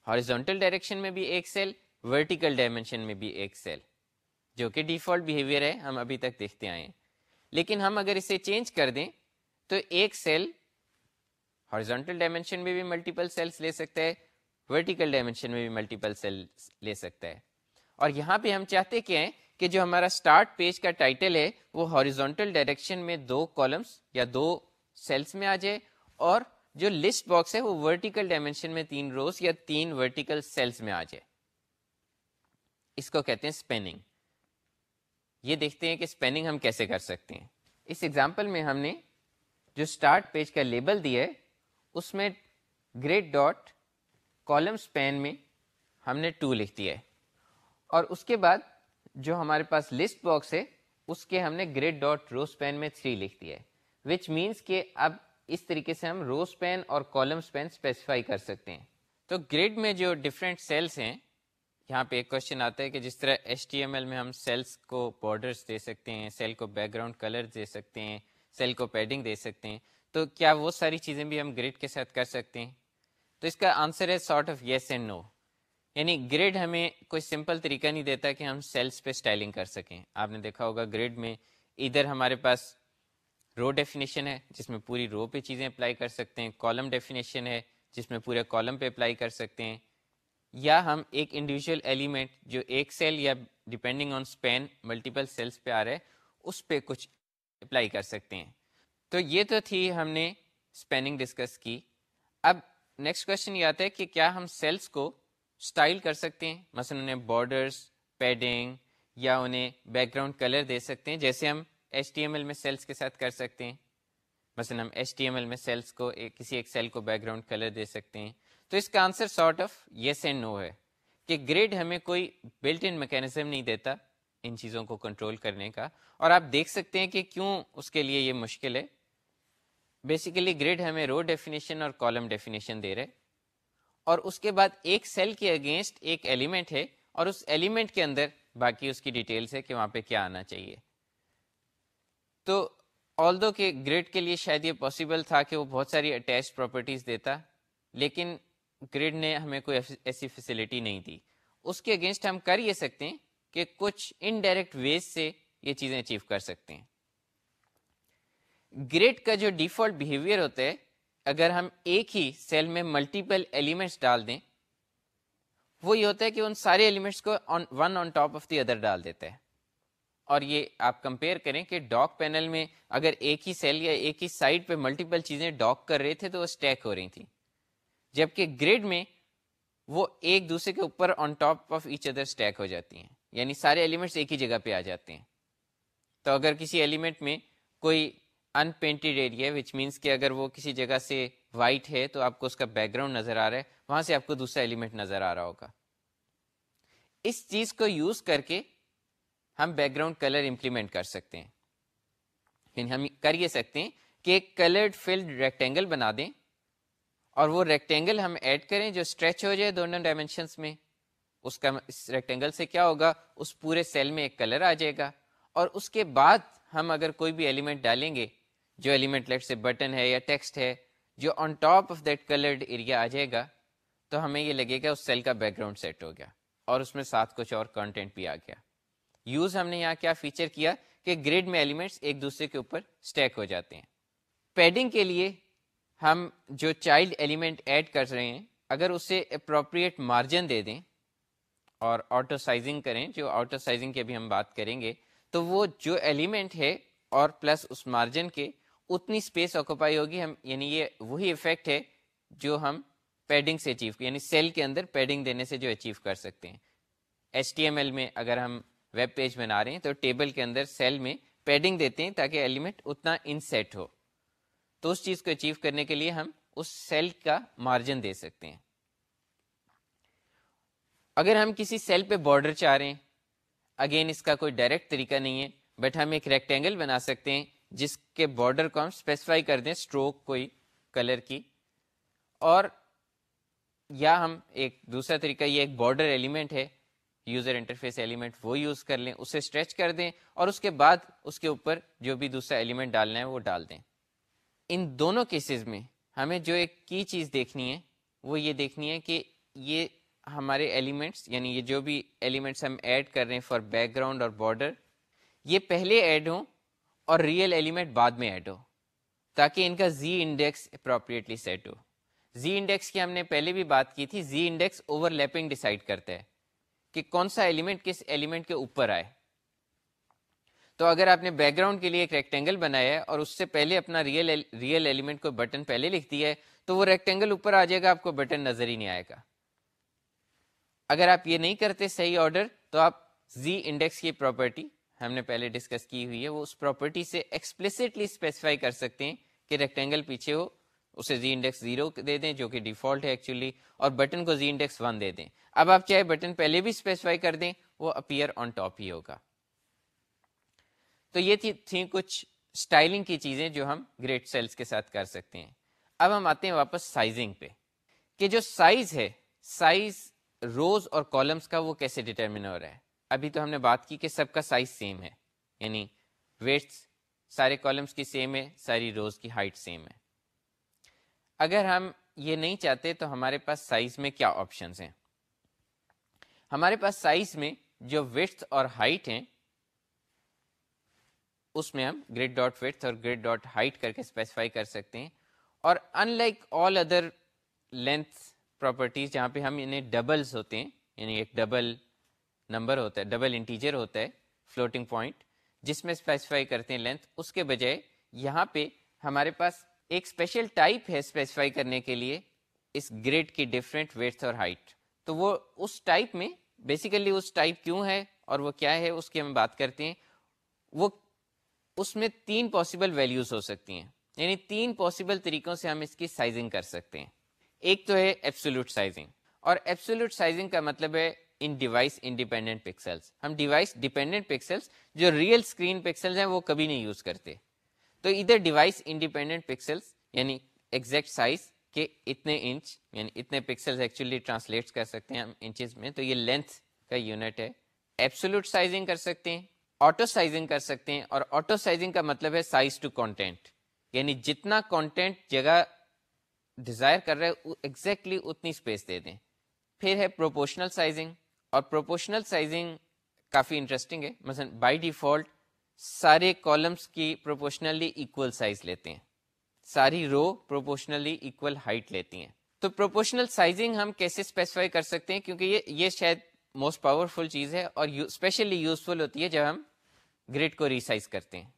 S1: ہارزونٹل ڈائریکشن میں بھی ایک سیل، ورٹیکل ڈائمینشن میں بھی ایک سیل، جو کہ ڈیفالٹ بیہیویئر ہے، ہم ابھی تک دیکھتے آئے ہیں۔ لیکن ہم اگر اسے چینج کر دیں، تو ایک سیل ہارزونٹل ڈائمینشن میں بھی ملٹیپل سیلس لے سکتا ہے، ورٹیکل ڈائمینشن میں بھی ملٹیپل سیلس لے سکتا ہے۔ اور یہاں پہ ہم چاہتے کیا ہیں کہ جو ہمارا اسٹارٹ پیج کا ٹائٹل ہے، وہ ہاریزونٹل ڈائریکشن میں دو کالمس یا دو سیلس میں آ جائے اور جو لسٹ باکس ہے وہ ورٹیکل ڈائمینشن میں تین روز یا تین ورٹیکل سیلس میں آ جائے۔ اس کو کہتے ہیں اسپیننگ یہ دیکھتے ہیں کہ اسپیننگ ہم کیسے کر سکتے ہیں۔ اس ایگزامپل میں ہم نے جو اسٹارٹ پیج کا لیبل دیا ہے، اس میں گریٹ ڈاٹ کالم اسپین میں ہم نے ٹو لکھ دیا ہے۔ اور اس کے بعد جو ہمارے پاس لسٹ باکس ہے، اس کے ہم نے گریڈ ڈاٹ روز پین میں تھری لکھ دیا ہے۔ وچ مینس کہ اب اس طریقے سے ہم روز پین اور کالم پین اسپیسیفائی کر سکتے ہیں۔ تو گریڈ میں جو ڈفرینٹ سیلس ہیں، یہاں پہ ایک کوشچن آتا ہے کہ جس طرح ایچ ٹی ایم ایل میں ہم سیلس کو بارڈرس دے سکتے ہیں سیل کو بیک گراؤنڈ کلر دے سکتے ہیں سیل کو پیڈنگ دے سکتے ہیں۔ تو کیا وہ ساری چیزیں بھی ہم گریڈ کے ساتھ کر سکتے ہیں؟ تو اس کا آنسر ہے sort of yes and no یعنی گریڈ ہمیں کوئی سمپل طریقہ نہیں دیتا کہ ہم سیلس پہ اسٹائلنگ کر سکیں۔ آپ نے دیکھا ہوگا گریڈ میں ادھر ہمارے پاس رو ڈیفینیشن ہے، جس میں پوری رو پہ چیزیں اپلائی کر سکتے ہیں. کالم ڈیفینیشن ہے، جس میں پورے کالم پہ اپلائی کر سکتے ہیں. یا ہم ایک انڈیویجول ایلیمنٹ جو ایک سیل یا depending on span multiple cells پہ آ رہا ہے، اس پہ کچھ اپلائی کر سکتے ہیں. تو یہ تو تھی ہم نے اسپیننگ ڈسکس کی. اب نیکسٹ کوشچن یہ آتا ہے کہ کیا ہم سیلس کو اسٹائل کر سکتے ہیں؟ مثلا انہیں بارڈرس پیڈنگ یا انہیں بیک گراؤنڈ کلر دے سکتے ہیں، جیسے ہم ایچ ٹی ایم ایل میں سیلس کے ساتھ کر سکتے ہیں۔ مثلا ہم ایچ ٹی ایم ایل میں سیلس کو ایک کسی ایک سیل کو بیک گراؤنڈ کلر دے سکتے ہیں۔ تو اس کا answer sort of yes and no ہے کہ گریڈ ہمیں کوئی بلٹ ان میکینزم نہیں دیتا ان چیزوں کو کنٹرول کرنے کا۔ اور آپ دیکھ سکتے ہیں کہ کیوں اس کے لیے یہ مشکل ہے۔ بیسیکلی گریڈ ہمیں رو ڈیفینیشن اور کالم ڈیفینیشن دے رہے اور اس کے بعد ایک سیل کے اگینسٹ ایک ایلیمنٹ ہے اور اس ایلیمنٹ کے اندر باقی اس کی ڈیٹیلس ہے کہ وہاں پہ کیا آنا چاہیے۔ تو آل دو کے گریڈ کے لیے شاید یہ پاسبل تھا کہ وہ بہت ساری اٹیچ پراپرٹیز دیتا، لیکن گریڈ نے ہمیں کوئی ایسی فیسلٹی نہیں دی۔ اس کے اگینسٹ ہم کر یہ سکتے ہیں کہ کچھ انڈائریکٹ ویز سے یہ چیزیں اچیو کر سکتے ہیں۔ گریڈ کا جو ڈیفالٹ بیہیویئر ہوتا ہے، اگر ہم ایک ہی سیل میں ملٹیپل ایلیمنٹس ڈال دیں، وہ یہ ہوتا ہے کہ ان سارے ایلیمنٹس کو one on top of the other ڈال دیتا ہے۔ اور یہ آپ کمپیئر کریں کہ ڈاک پینل میں اگر ایک ہی سیل یا ایک ہی سائڈ پہ ملٹیپل چیزیں ڈاک کر رہے تھے تو وہ اسٹیک ہو رہی تھیں۔ جبکہ گریڈ میں وہ ایک دوسرے کے اوپر on top of each other stack ہو جاتی ہیں۔ یعنی سارے ایلیمنٹس ایک ہی جگہ پہ آ جاتے ہیں۔ تو اگر کسی ایلیمنٹ میں کوئی unpainted area which means کہ اگر وہ کسی جگہ سے وائٹ ہے تو آپ کو اس کا بیک گراؤنڈ نظر آ رہا ہے، وہاں سے آپ کو دوسرا ایلیمنٹ نظر آ رہا ہوگا۔ اس چیز کو یوز کر کے ہم بیک گراؤنڈ کلر امپلیمنٹ کر سکتے ہیں۔ یعنی ہم کر یہ سکتے ہیں کہ ایک کلرڈ فلڈ ریکٹینگل بنا دیں اور وہ ریکٹینگل ہم ایڈ کریں جو اسٹریچ ہو جائے دونوں ڈائمینشنس میں۔ اس کا اس ریکٹینگل سے کیا ہوگا؟ اس پورے سیل میں ایک کلر آ جائے گا۔ اور اس کے بعد ہم اگر کوئی بھی ایلیمنٹ ڈالیں گے، جو ایلیمنٹ لیٹ سے بٹن ہے یا ٹیکسٹ ہے، جو on top of that coloured area آ جائے گا، تو ہمیں یہ لگے گا اس سیل کا بیک گراؤنڈ سیٹ ہو گیا اور اس میں ساتھ کچھ اور کانٹینٹ بھی آ گیا۔ یوز ہم نے یہاں کیا فیچر کیا کہ گریڈ میں ایلیمنٹس ایک دوسرے کے اوپر اسٹیک ہو جاتے ہیں۔ پیڈنگ کے لیے ہم جو چائلڈ ایلیمنٹ ایڈ کر رہے ہیں، اگر اسے اپروپریٹ مارجن دے دیں اور آٹو سائزنگ کریں، جو آٹو سائزنگ کی ابھی ہم بات کریں گے، تو وہ جو ایلیمنٹ ہے اور پلس اس مارجن کے، اتنی اسپیس آکوپائی ہوگی۔ ہم یعنی یہ وہی افیکٹ ہے جو ہم پیڈنگ سے اچیو یعنی سیل کے اندر پیڈنگ دینے سے جو اچیو کر سکتے ہیں۔ ایچ ٹی ایم ایل میں اگر ہم ویب پیج بنا رہے ہیں، تو ٹیبل کے اندر سیل میں پیڈنگ دیتے ہیں تاکہ ایلیمنٹ اتنا ان سیٹ ہو۔ تو اس چیز کو اچیو کرنے کے لیے ہم اس سیل کا مارجن دے سکتے ہیں۔ اگر ہم کسی سیل پہ بارڈر چاہ رہے ہیں، اگین اس کا کوئی ڈائریکٹ طریقہ نہیں ہے، بٹ ہم ایک ریکٹینگل بنا سکتے ہیں، جس کے بارڈر کو ہم اسپیسیفائی کر دیں اسٹروک کوئی کلر کی۔ اور یا ہم ایک دوسرا طریقہ، یہ ایک بارڈر ایلیمنٹ ہے یوزر انٹرفیس ایلیمنٹ وہ یوز کر لیں، اسے اسٹریچ کر دیں اور اس کے بعد اس کے اوپر جو بھی دوسرا ایلیمنٹ ڈالنا ہے وہ ڈال دیں۔ ان دونوں کیسز میں ہمیں جو ایک کی چیز دیکھنی ہے، وہ یہ دیکھنی ہے کہ یہ ہمارے ایلیمنٹس یعنی یہ جو بھی ایلیمنٹس ہم ایڈ کر رہے ہیں فار بیک گراؤنڈ اور بارڈر یہ پہلے ایڈ ہوں اور ریئل ایلیمنٹ بعد میں ایڈ ہو، تاکہ ان کا زی انڈیکس اپروپریٹلی سیٹ ہو۔ زی انڈیکس کی ہم نے پہلے بھی بات کی تھی Z index overlapping decide کرتا ہے۔ کہ کون سا ایلیمنٹ کس ایلیمنٹ کے اوپر آئے۔ تو اگر آپ نے بیک گراؤنڈ کے لیے ایک ریکٹینگل بنایا ہے اور اس سے پہلے اپنا ریئل ریئل ایلیمنٹ کو بٹن پہلے لکھ دیا ہے، تو وہ ریکٹینگل اوپر آ جائے گا، آپ کو بٹن نظر ہی نہیں آئے گا۔ اگر آپ یہ نہیں کرتے صحیح آرڈر تو آپ زی انڈیکس کی پراپرٹی ہم نے پہلے ڈسکس کی ہوئی ہے، وہ اس پراپرٹی سے ایکسپلسٹلی اسپیسیفائی کر سکتے ہیں کہ ریکٹینگل پیچھے ہو، اسے زی انڈیکس زیرو دے دیں، جو کہ ڈیفالٹ ہے ایکچولی اور بٹن کو زی انڈیکس ون دے دیں۔ اب آپ چاہے بٹن پہلے بھی اسپیسیفائی کر دیں، وہ اپیئر آن ٹاپ ہی ہوگا۔ تو یہ تھی تھی کچھ اسٹائلنگ کی چیزیں جو ہم گریٹ سیلس کے ساتھ کر سکتے ہیں۔ اب ہم آتے ہیں واپس سائزنگ پہ۔ کہ جو سائز ہے سائز روز اور کالمس کا وہ کیسے ڈٹرمن ہو رہا ہے؟ ابھی تو ہم نے بات کی کہ سب کا سائز سیم ہے۔ یعنی ویٹس سارے کالمس کی سیم ہے، ساری روز کی ہائٹ سیم ہے۔ اگر ہم یہ نہیں چاہتے تو ہمارے پاس سائز میں کیا آپشنس ہیں؟ ہمارے پاس سائز میں جو ویٹس اور ہائٹ ہیں، اس میں ہم گریڈ ڈاٹ ویٹس اور گریڈ ڈاٹ ہائٹ کر کے اسپیسیفائی کر سکتے ہیں۔ اور ان like all other length properties جہاں پہ ہم انہیں ڈبلز ہوتے ہیں یعنی ایک ڈبل نمبر ہوتا ہے ڈبل انٹیجر ہوتا ہے فلوٹنگ پوائنٹ جس میں اسپیسیفائی کرتے ہیں لینتھ اس کے بجائے یہاں پہ ہمارے پاس ایک اسپیشل ٹائپ ہے اسپیسیفائی کرنے کے لیے اس گریڈ کی ڈفرینٹ ویٹس اور ہائٹ تو وہ اس ٹائپ میں بیسیکلی اس ٹائپ کیوں ہے اور وہ کیا ہے اس کی ہم بات کرتے ہیں۔ وہ اس میں تین پاسبل ویلیوز ہو سکتی ہیں۔ یعنی تین پاسبل طریقوں سے ہم اس کی سائزنگ کر سکتے ہیں۔ ایک تو ہے ایپسولوٹ سائزنگ اور ایپسولوٹ سائزنگ کا مطلب ہے ان ڈیوائس انڈیپینڈنٹ پکسلس ہم ڈیوائس ڈیپینڈنٹ پکسلس جو ریئل اسکرین پکسلس ہیں وہ کبھی نہیں یوز کرتے۔ تو ادھر ڈیوائس انڈیپینڈنٹ پکسلس یعنی ایگزیکٹ سائز کے اتنے انچ یعنی اتنے پکسلس ایکچولی ٹرانسلیٹ کر سکتے ہیں ہم انچز میں، تو یہ لینتھ کا یونٹ ہے۔ ایپسولوٹ سائزنگ کر سکتے ہیں آٹو سائزنگ کر سکتے ہیں، اور آٹو سائزنگ کا مطلب ہے سائز ٹو کانٹینٹ یعنی جتنا کانٹینٹ جگہ ڈیزائر کر رہے ایگزیکٹلی اتنی اسپیس دے دیں۔ پھر ہے پروپوشنل سائزنگ اور پروپوشنل سائزنگ کافی انٹرسٹنگ ہے۔ مثلا بائی ڈیفالٹ سارے کالمس کی پروپوشنلی ایکول سائز لیتے ہیں۔ ساری رو پروپوشنلی ایکول ہائٹ لیتی ہیں۔ تو پروپوشنل سائزنگ ہم کیسے اسپیسیفائی کر سکتے ہیں؟ کیونکہ یہ یہ شاید موسٹ پاورفل چیز ہے اور اسپیشلی یوزفل ہوتی ہے جب ہم گریڈ کو ریسائز کرتے ہیں۔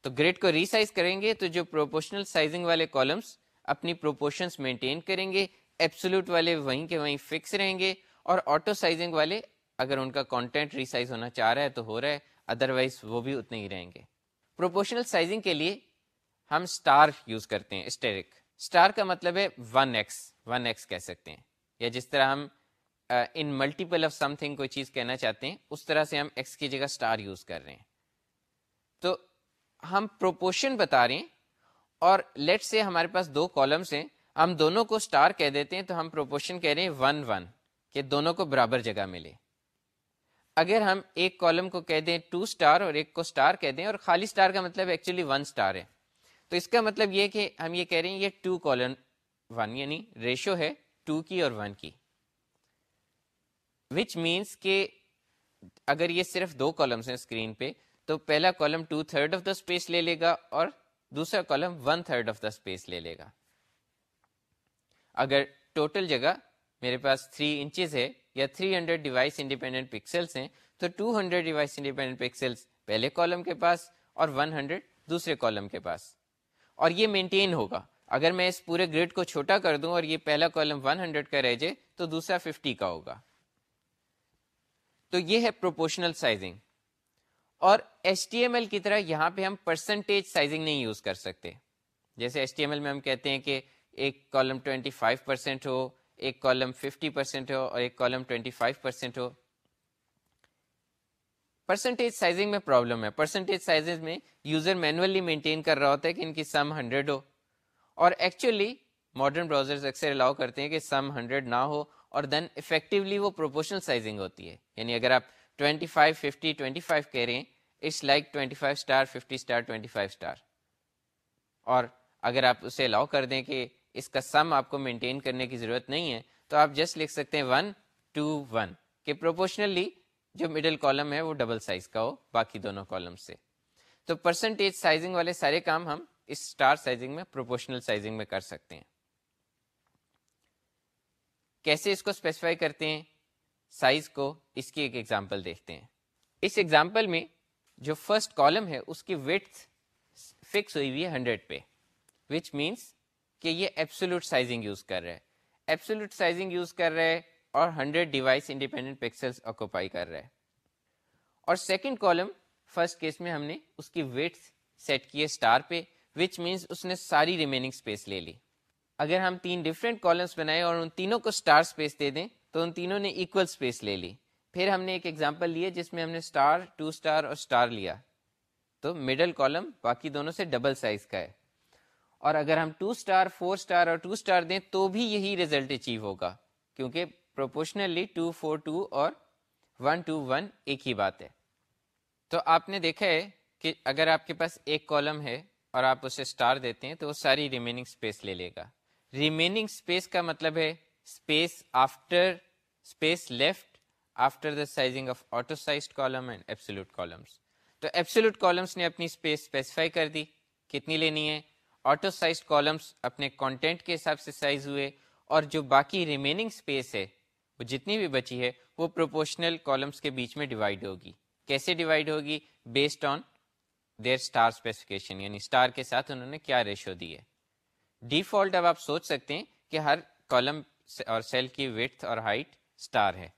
S1: تو گریڈ کو ریسائز کریں گے تو جو پروپوشنل سائزنگ والے کالمس اپنی پروپورشنس مینٹین کریں گے ایپسلوٹ والے وہیں کے وہیں فکس رہیں گے اور آٹو سائزنگ والے اگر ان کا کانٹینٹ ریسائز ہونا چاہ رہا ہے تو ہو رہا ہے ادر وائز وہ بھی اتنے ہی رہیں گے۔ پروپورشنل سائزنگ کے لیے ہم اسٹار یوز کرتے ہیں اسٹیرک اسٹار کا مطلب ہے ون ایکس ون ایکس کہہ سکتے ہیں۔ یا جس طرح ہم ان ملٹیپل آف سم تھنگ کوئی چیز کہنا چاہتے ہیں، اس طرح سے ہم ایکس کی جگہ اسٹار یوز کر رہے ہیں۔ تو ہم پروپورشن بتا رہے ہیں اور لیٹ سے ہمارے پاس دو کالمس ہیں، ہم دونوں کو اسٹار کہہ دیتے ہیں تو ہم پروپورشن کہہ رہے ہیں ون ون کہ دونوں کو برابر جگہ ملے۔ اگر ہم ایک کالم کو کہہ دیں ٹو اسٹار اور ایک کو اسٹار کہہ دیں اور خالی اسٹار کا مطلب ایکچولی ون اسٹار ہے۔ تو اس کا مطلب یہ کہ ہم یہ کہہ رہے ہیں یہ ٹو کالم ون یعنی ریشو ہے ٹو کی اور ون کی۔ وچ مینس کہ اگر یہ صرف دو کالمس ہیں اسکرین پہ، تو پہلا column two third of the space لے لے گا اور دوسرا column one third of the space لے لے گا۔ اگر ٹوٹل جگہ میرے پاس تھری انچز ہے یا 300 ہنڈریڈ ڈیوائس انڈیپینڈنٹ پکسلس ہیں، تو 200 ہنڈریڈ ڈیوائس انڈیپینڈنٹ پکسلس پہلے کالم کے پاس اور 100 دوسرے کالم کے پاس۔ اور یہ مینٹین ہوگا۔ اگر میں اس پورے گریڈ کو چھوٹا کر دوں اور یہ پہلا کالم 100 کا رہ جائے، تو دوسرا 50 کا ہوگا۔ تو یہ ہے پروپورشنل سائزنگ اور ایچ ٹی ایم ایل کی طرح یہاں پہ ہم پرسنٹیج سائزنگ نہیں یوز کر سکتے۔ جیسے ایچ ٹی ایم ایل میں ہم کہتے ہیں کہ ایک کالم 25 پرسینٹ ہو، ایک کالم 50 پرسینٹ ہو اور ایک کالم 25 پرسینٹ ہو۔ پرسنٹیج سائزنگ میں پرابلم ہے. پرسنٹیج سائز میں یوزر مینولی مینٹین کر رہا ہوتا ہے کہ ان کی سم ہنڈریڈ ہو. اور ایکچولی ماڈرن براؤزر اکثر الاؤ کرتے ہیں کہ سم ہنڈریڈ نہ ہو اور دین افیکٹولی وہ پروپورشنل سائزنگ ہوتی ہے. یعنی اگر آپ 25 50 25 کہہ رہے ہیں it's like 25 star 50 star 25 star اور اگر آپ اسے الاؤ کر دیں کہ اس کا سم آپ کو مینٹین کرنے کی ضرورت نہیں ہے، تو آپ جسٹ لکھ سکتے ہیں ون ٹو ون کہ پروپورشنلی جو مڈل کالم ہے وہ ڈبل سائز کا ہو، باقی دونوں کالم سے۔ تو پرسنٹیج سائزنگ والے سارے کام ہم اس اسٹار سائزنگ میں پروپورشنل سائزنگ میں کر سکتے ہیں۔ کیسے اس کو اسپیسیفائی کرتے ہیں؟ سائز کو اس کی ایک ایگزامپل دیکھتے ہیں۔ اس ایگزامپل میں جو فرسٹ کالم ہے، اس کی ویٹ فکس ہوئی ہوئی ہے ہنڈریڈ پہ۔ وچ مینس کہ یہ ایپسولوٹ سائزنگ یوز کر رہا ہے۔ ایپسولوٹ سائزنگ یوز کر رہا ہے اور hundred device independent pixels occupy کر رہا ہے اور سیکنڈ کالم فرسٹ کیس میں ہم نے اس کی ویٹ سیٹ کی اسٹار پہ وچ مینس اس نے ساری ریمیننگ اسپیس لے لی۔ اگر ہم تین ڈفرینٹ کالمس بنائے اور ان تینوں کو اسٹار اسپیس دے دیں، تو ان تینوں نے ایکول اسپیس لے لی۔ پھر ہم نے ایک ایگزامپل لیا جس میں ہم نے اسٹار ٹو اسٹار اور اسٹار لیا۔ تو مڈل کالم باقی دونوں سے ڈبل سائز کا ہے۔ اور اگر ہم ٹو اسٹار فور اسٹار اور ٹو اسٹار دیں، تو بھی یہی ریزلٹ اچیو ہوگا۔ کیونکہ پروپورشنلی ٹو فور ٹو اور ون ٹو ون ایک ہی بات ہے۔ تو آپ نے دیکھا ہے کہ اگر آپ کے پاس ایک کالم ہے اور آپ اسے اسٹار دیتے ہیں تو وہ ساری ریمیننگ اسپیس لے لے گا۔ ریمیننگ اسپیس کا مطلب ہے space after space left after the sizing of auto sized column and absolute columns تو ایپسلوٹ کالمس نے اپنی اسپیس اسپیسیفائی کر دی کتنی لینی ہے۔ آٹو سائز کالمس اپنے کانٹینٹ کے حساب سے سائز ہوئے اور جو باقی ریمیننگ اسپیس ہے وہ جتنی بھی بچی ہے، وہ پروپورشنل کالمس کے بیچ میں ڈیوائڈ ہوگی۔ کیسے ڈیوائڈ ہوگی؟ Based on their star specification یعنی اسٹار کے ساتھ انہوں نے کیا ریشو دی ہے۔ ڈیفالٹ اب آپ سوچ سکتے ہیں کہ ہر کالم اور سیل کی ویتھ اور ہائٹ اسٹار ہے۔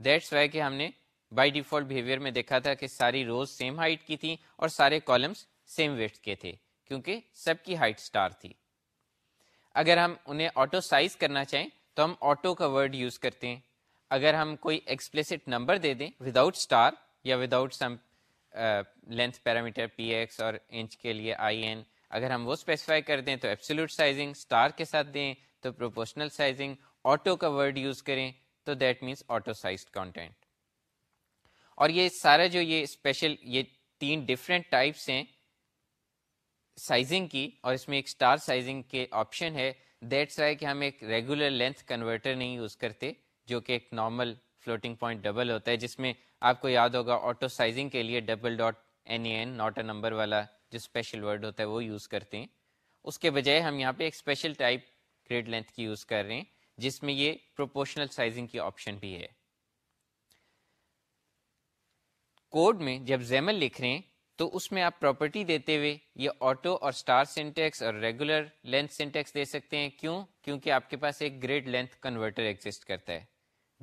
S1: دیٹس وائی کہ ہم نے بائی ڈیفالٹ بہیویئر میں دیکھا تھا کہ ساری روز سیم ہائٹ کی تھیں اور سارے کالمس سیم ویٹ کے تھے، کیونکہ سب کی ہائٹ اسٹار تھی۔ اگر ہم انہیں آٹو سائز کرنا چاہیں تو ہم آٹو کا ورڈ یوز کرتے ہیں۔ اگر ہم کوئی ایکسپلسٹ نمبر دے دیں وداؤٹ اسٹار یا without some length parameter P X اور انچ کے لیے آئی این اگر ہم وہ اسپیسیفائی کر دیں تو ایپسلوٹ سائزنگ اسٹار کے ساتھ دیں تو پروپورشنل سائزنگ آٹو کا ورڈ یوز کریں تو that means auto sized content اور یہ سارا جو یہ اسپیشل یہ تین ڈفرینٹ ٹائپس ہیں سائزنگ کی، اور اس میں ایک اسٹار سائزنگ کے آپشن ہے۔ دیٹس وائی کہ ہم ایک ریگولر لینتھ کنورٹر نہیں یوز کرتے جو کہ ایک نارمل فلوٹنگ پوائنٹ ڈبل ہوتا ہے جس میں آپ کو یاد ہوگا آٹو سائزنگ کے لیے double dot N A N not a number والا جو اسپیشل ورڈ ہوتا ہے وہ یوز کرتے ہیں اس کے بجائے ہم یہاں پہ ایک اسپیشل ٹائپ گریڈ لینتھ کی یوز کر رہے ہیں جس میں یہ پروپورشنل سائزنگ کی آپشن بھی ہے کوڈ میں جب زیمل لکھ رہے ہیں تو اس میں آپ پراپرٹی دیتے ہوئے یہ آٹو اور اسٹار سینٹیکس اور ریگولر لینتھ سینٹیکس دے سکتے ہیں۔ کیوں؟ کیونکہ آپ کے پاس ایک گریڈ لینتھ کنورٹر ایگزٹ کرتا ہے۔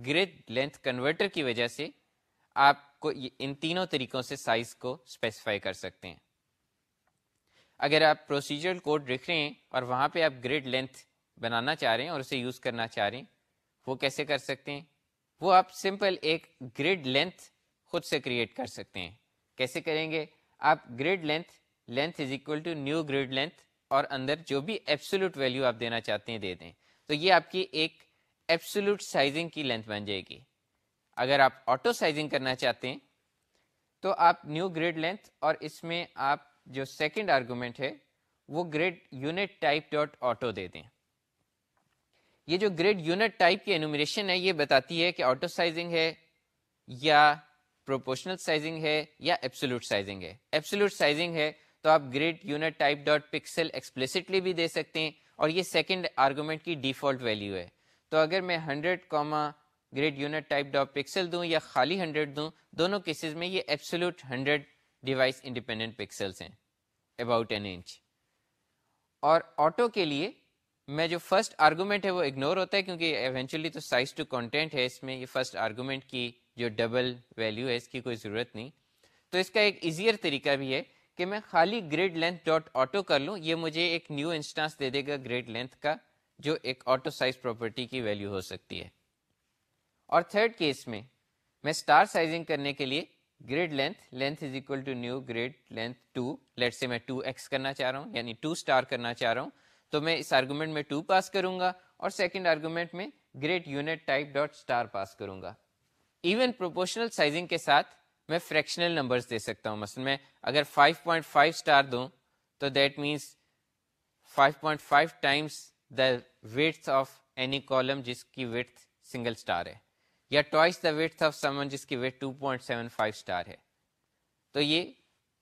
S1: گریڈ لینتھ کنورٹر کی وجہ سے آپ کو ان تینوں طریقوں سے سائز کو اسپیسیفائی کر سکتے ہیں۔ اگر آپ پروسیجر کوڈ لکھ رہے ہیں اور وہاں پہ آپ گریڈ لینتھ بنانا چاہ رہے ہیں اور اسے یوز کرنا چاہ رہے ہیں، وہ کیسے کر سکتے ہیں؟ وہ آپ سمپل ایک گریڈ لینتھ خود سے کریٹ کر سکتے ہیں۔ کیسے کریں گے؟ آپ grid length length is equal to new grid length اور اندر جو بھی ایپسولوٹ ویلیو آپ دینا چاہتے ہیں دے دیں۔ تو یہ آپ کی ایک ایپسولوٹ سائزنگ کی لینتھ بن جائے گی۔ اگر آپ آٹو سائزنگ کرنا چاہتے ہیں، تو آپ نیو گریڈ لینتھ اور اس میں آپ جو سیکنڈ آرگومنٹ ہے، وہ grid unit type dot auto دے دیں۔ یہ جو گریڈ یونٹ ٹائپ کی انومریشن ہے، یہ بتاتی ہے کہ آٹو سائزنگ ہے یا پروپورشنل سائزنگ ہے یا ایپسولوٹ سائزنگ ہے؟ ایپسولوٹ سائزنگ ہے تو آپ grid unit type dot pixel explicitly بھی دے سکتے ہیں اور یہ سیکنڈ آرگومنٹ کی ڈیفالٹ ویلیو ہے۔ تو اگر میں hundred comma grid unit type dot pixel دوں یا خالی ہنڈریڈ دوں، دونوں کیسز میں یہ absolute hundred device independent pixels ہیں اباؤٹ این انچ اور آٹو کے لیے میں جو فرسٹ آرگومنٹ ہے وہ اگنور ہوتا ہے کیونکہ ایونچولی تو سائز ٹو کانٹینٹ ہے اس میں یہ فرسٹ آرگومنٹ کی جو ڈبل ویلیو ہے، اس کی کوئی ضرورت نہیں۔ تو اس کا ایک ایزیئر طریقہ بھی ہے کہ میں خالی گریڈ لینتھ ڈاٹ آٹو کر لوں، یہ مجھے ایک نیو انسٹانس دے دے گا گریڈ لینتھ کا، جو ایک آٹو سائز پراپرٹی کی ویلیو ہو سکتی ہے۔ اور تھرڈ کیس میں میں اسٹار سائزنگ کرنے کے لیے grid length length is equal to new grid length two let's say میں ٹو ایکس کرنا چاہ رہا ہوں یعنی ٹو اسٹار کرنا چاہ رہا ہوں، تو میں اس آرگومنٹ میں ٹو پاس کروں گا اور سیکنڈ آرگومنٹ میں grid unit type dot star pass کروں گا۔ ایون پروپورشنل سائزنگ کے ساتھ میں فریکشنل نمبرز دے سکتا ہوں۔ مثلا میں اگر 5.5 اسٹار دوں تو that means 5.5 times the weights of any column جس کی ویٹ سنگل اسٹار ہے، یا ٹوائس دا ویٹ آف سمن جس کی ویٹ 2.75 اسٹار ہے۔ تو یہ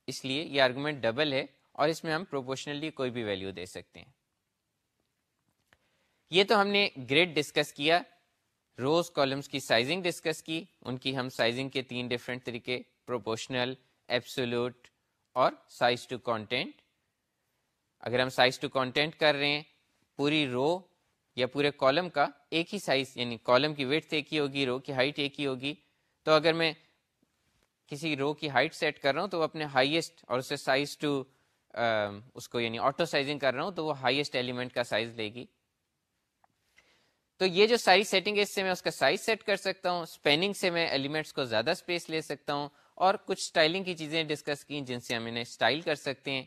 S1: اس لیے یہ آرگومنٹ ڈبل ہے اور اس میں ہم پروپورشنلی کوئی بھی ویلیو دے سکتے ہیں۔ یہ تو ہم نے گریڈ ڈسکس کیا۔ روز کالمس کی سائزنگ ڈسکس کی، ان کی ہم سائزنگ کے تین ڈفرینٹ طریقے پروپورشنل ایپسولوٹ اور سائز ٹو کانٹینٹ اگر ہم سائز ٹو کانٹینٹ کر رہے ہیں، پوری رو یا پورے کالم کا ایک ہی سائز یعنی کالم کی ویٹ ایک ہی ہوگی رو کی ہائٹ ایک ہی ہوگی۔ تو اگر میں کسی رو کی ہائٹ سیٹ کر رہا ہوں، تو وہ اپنے ہائیسٹ اور اسے سائز ٹو اس کو یعنی آٹو سائزنگ کر رہا ہوں، تو وہ ہائیسٹ ایلیمنٹ کا سائز لے گی۔ تو یہ جو ساری سیٹنگ ہے اس سے میں اس کا سائز سیٹ کر سکتا ہوں اسپیننگ سے میں ایلیمنٹس کو زیادہ اسپیس لے سکتا ہوں اور کچھ اسٹائلنگ کی چیزیں ڈسکس کی جن سے ہم انہیں اسٹائل کر سکتے ہیں۔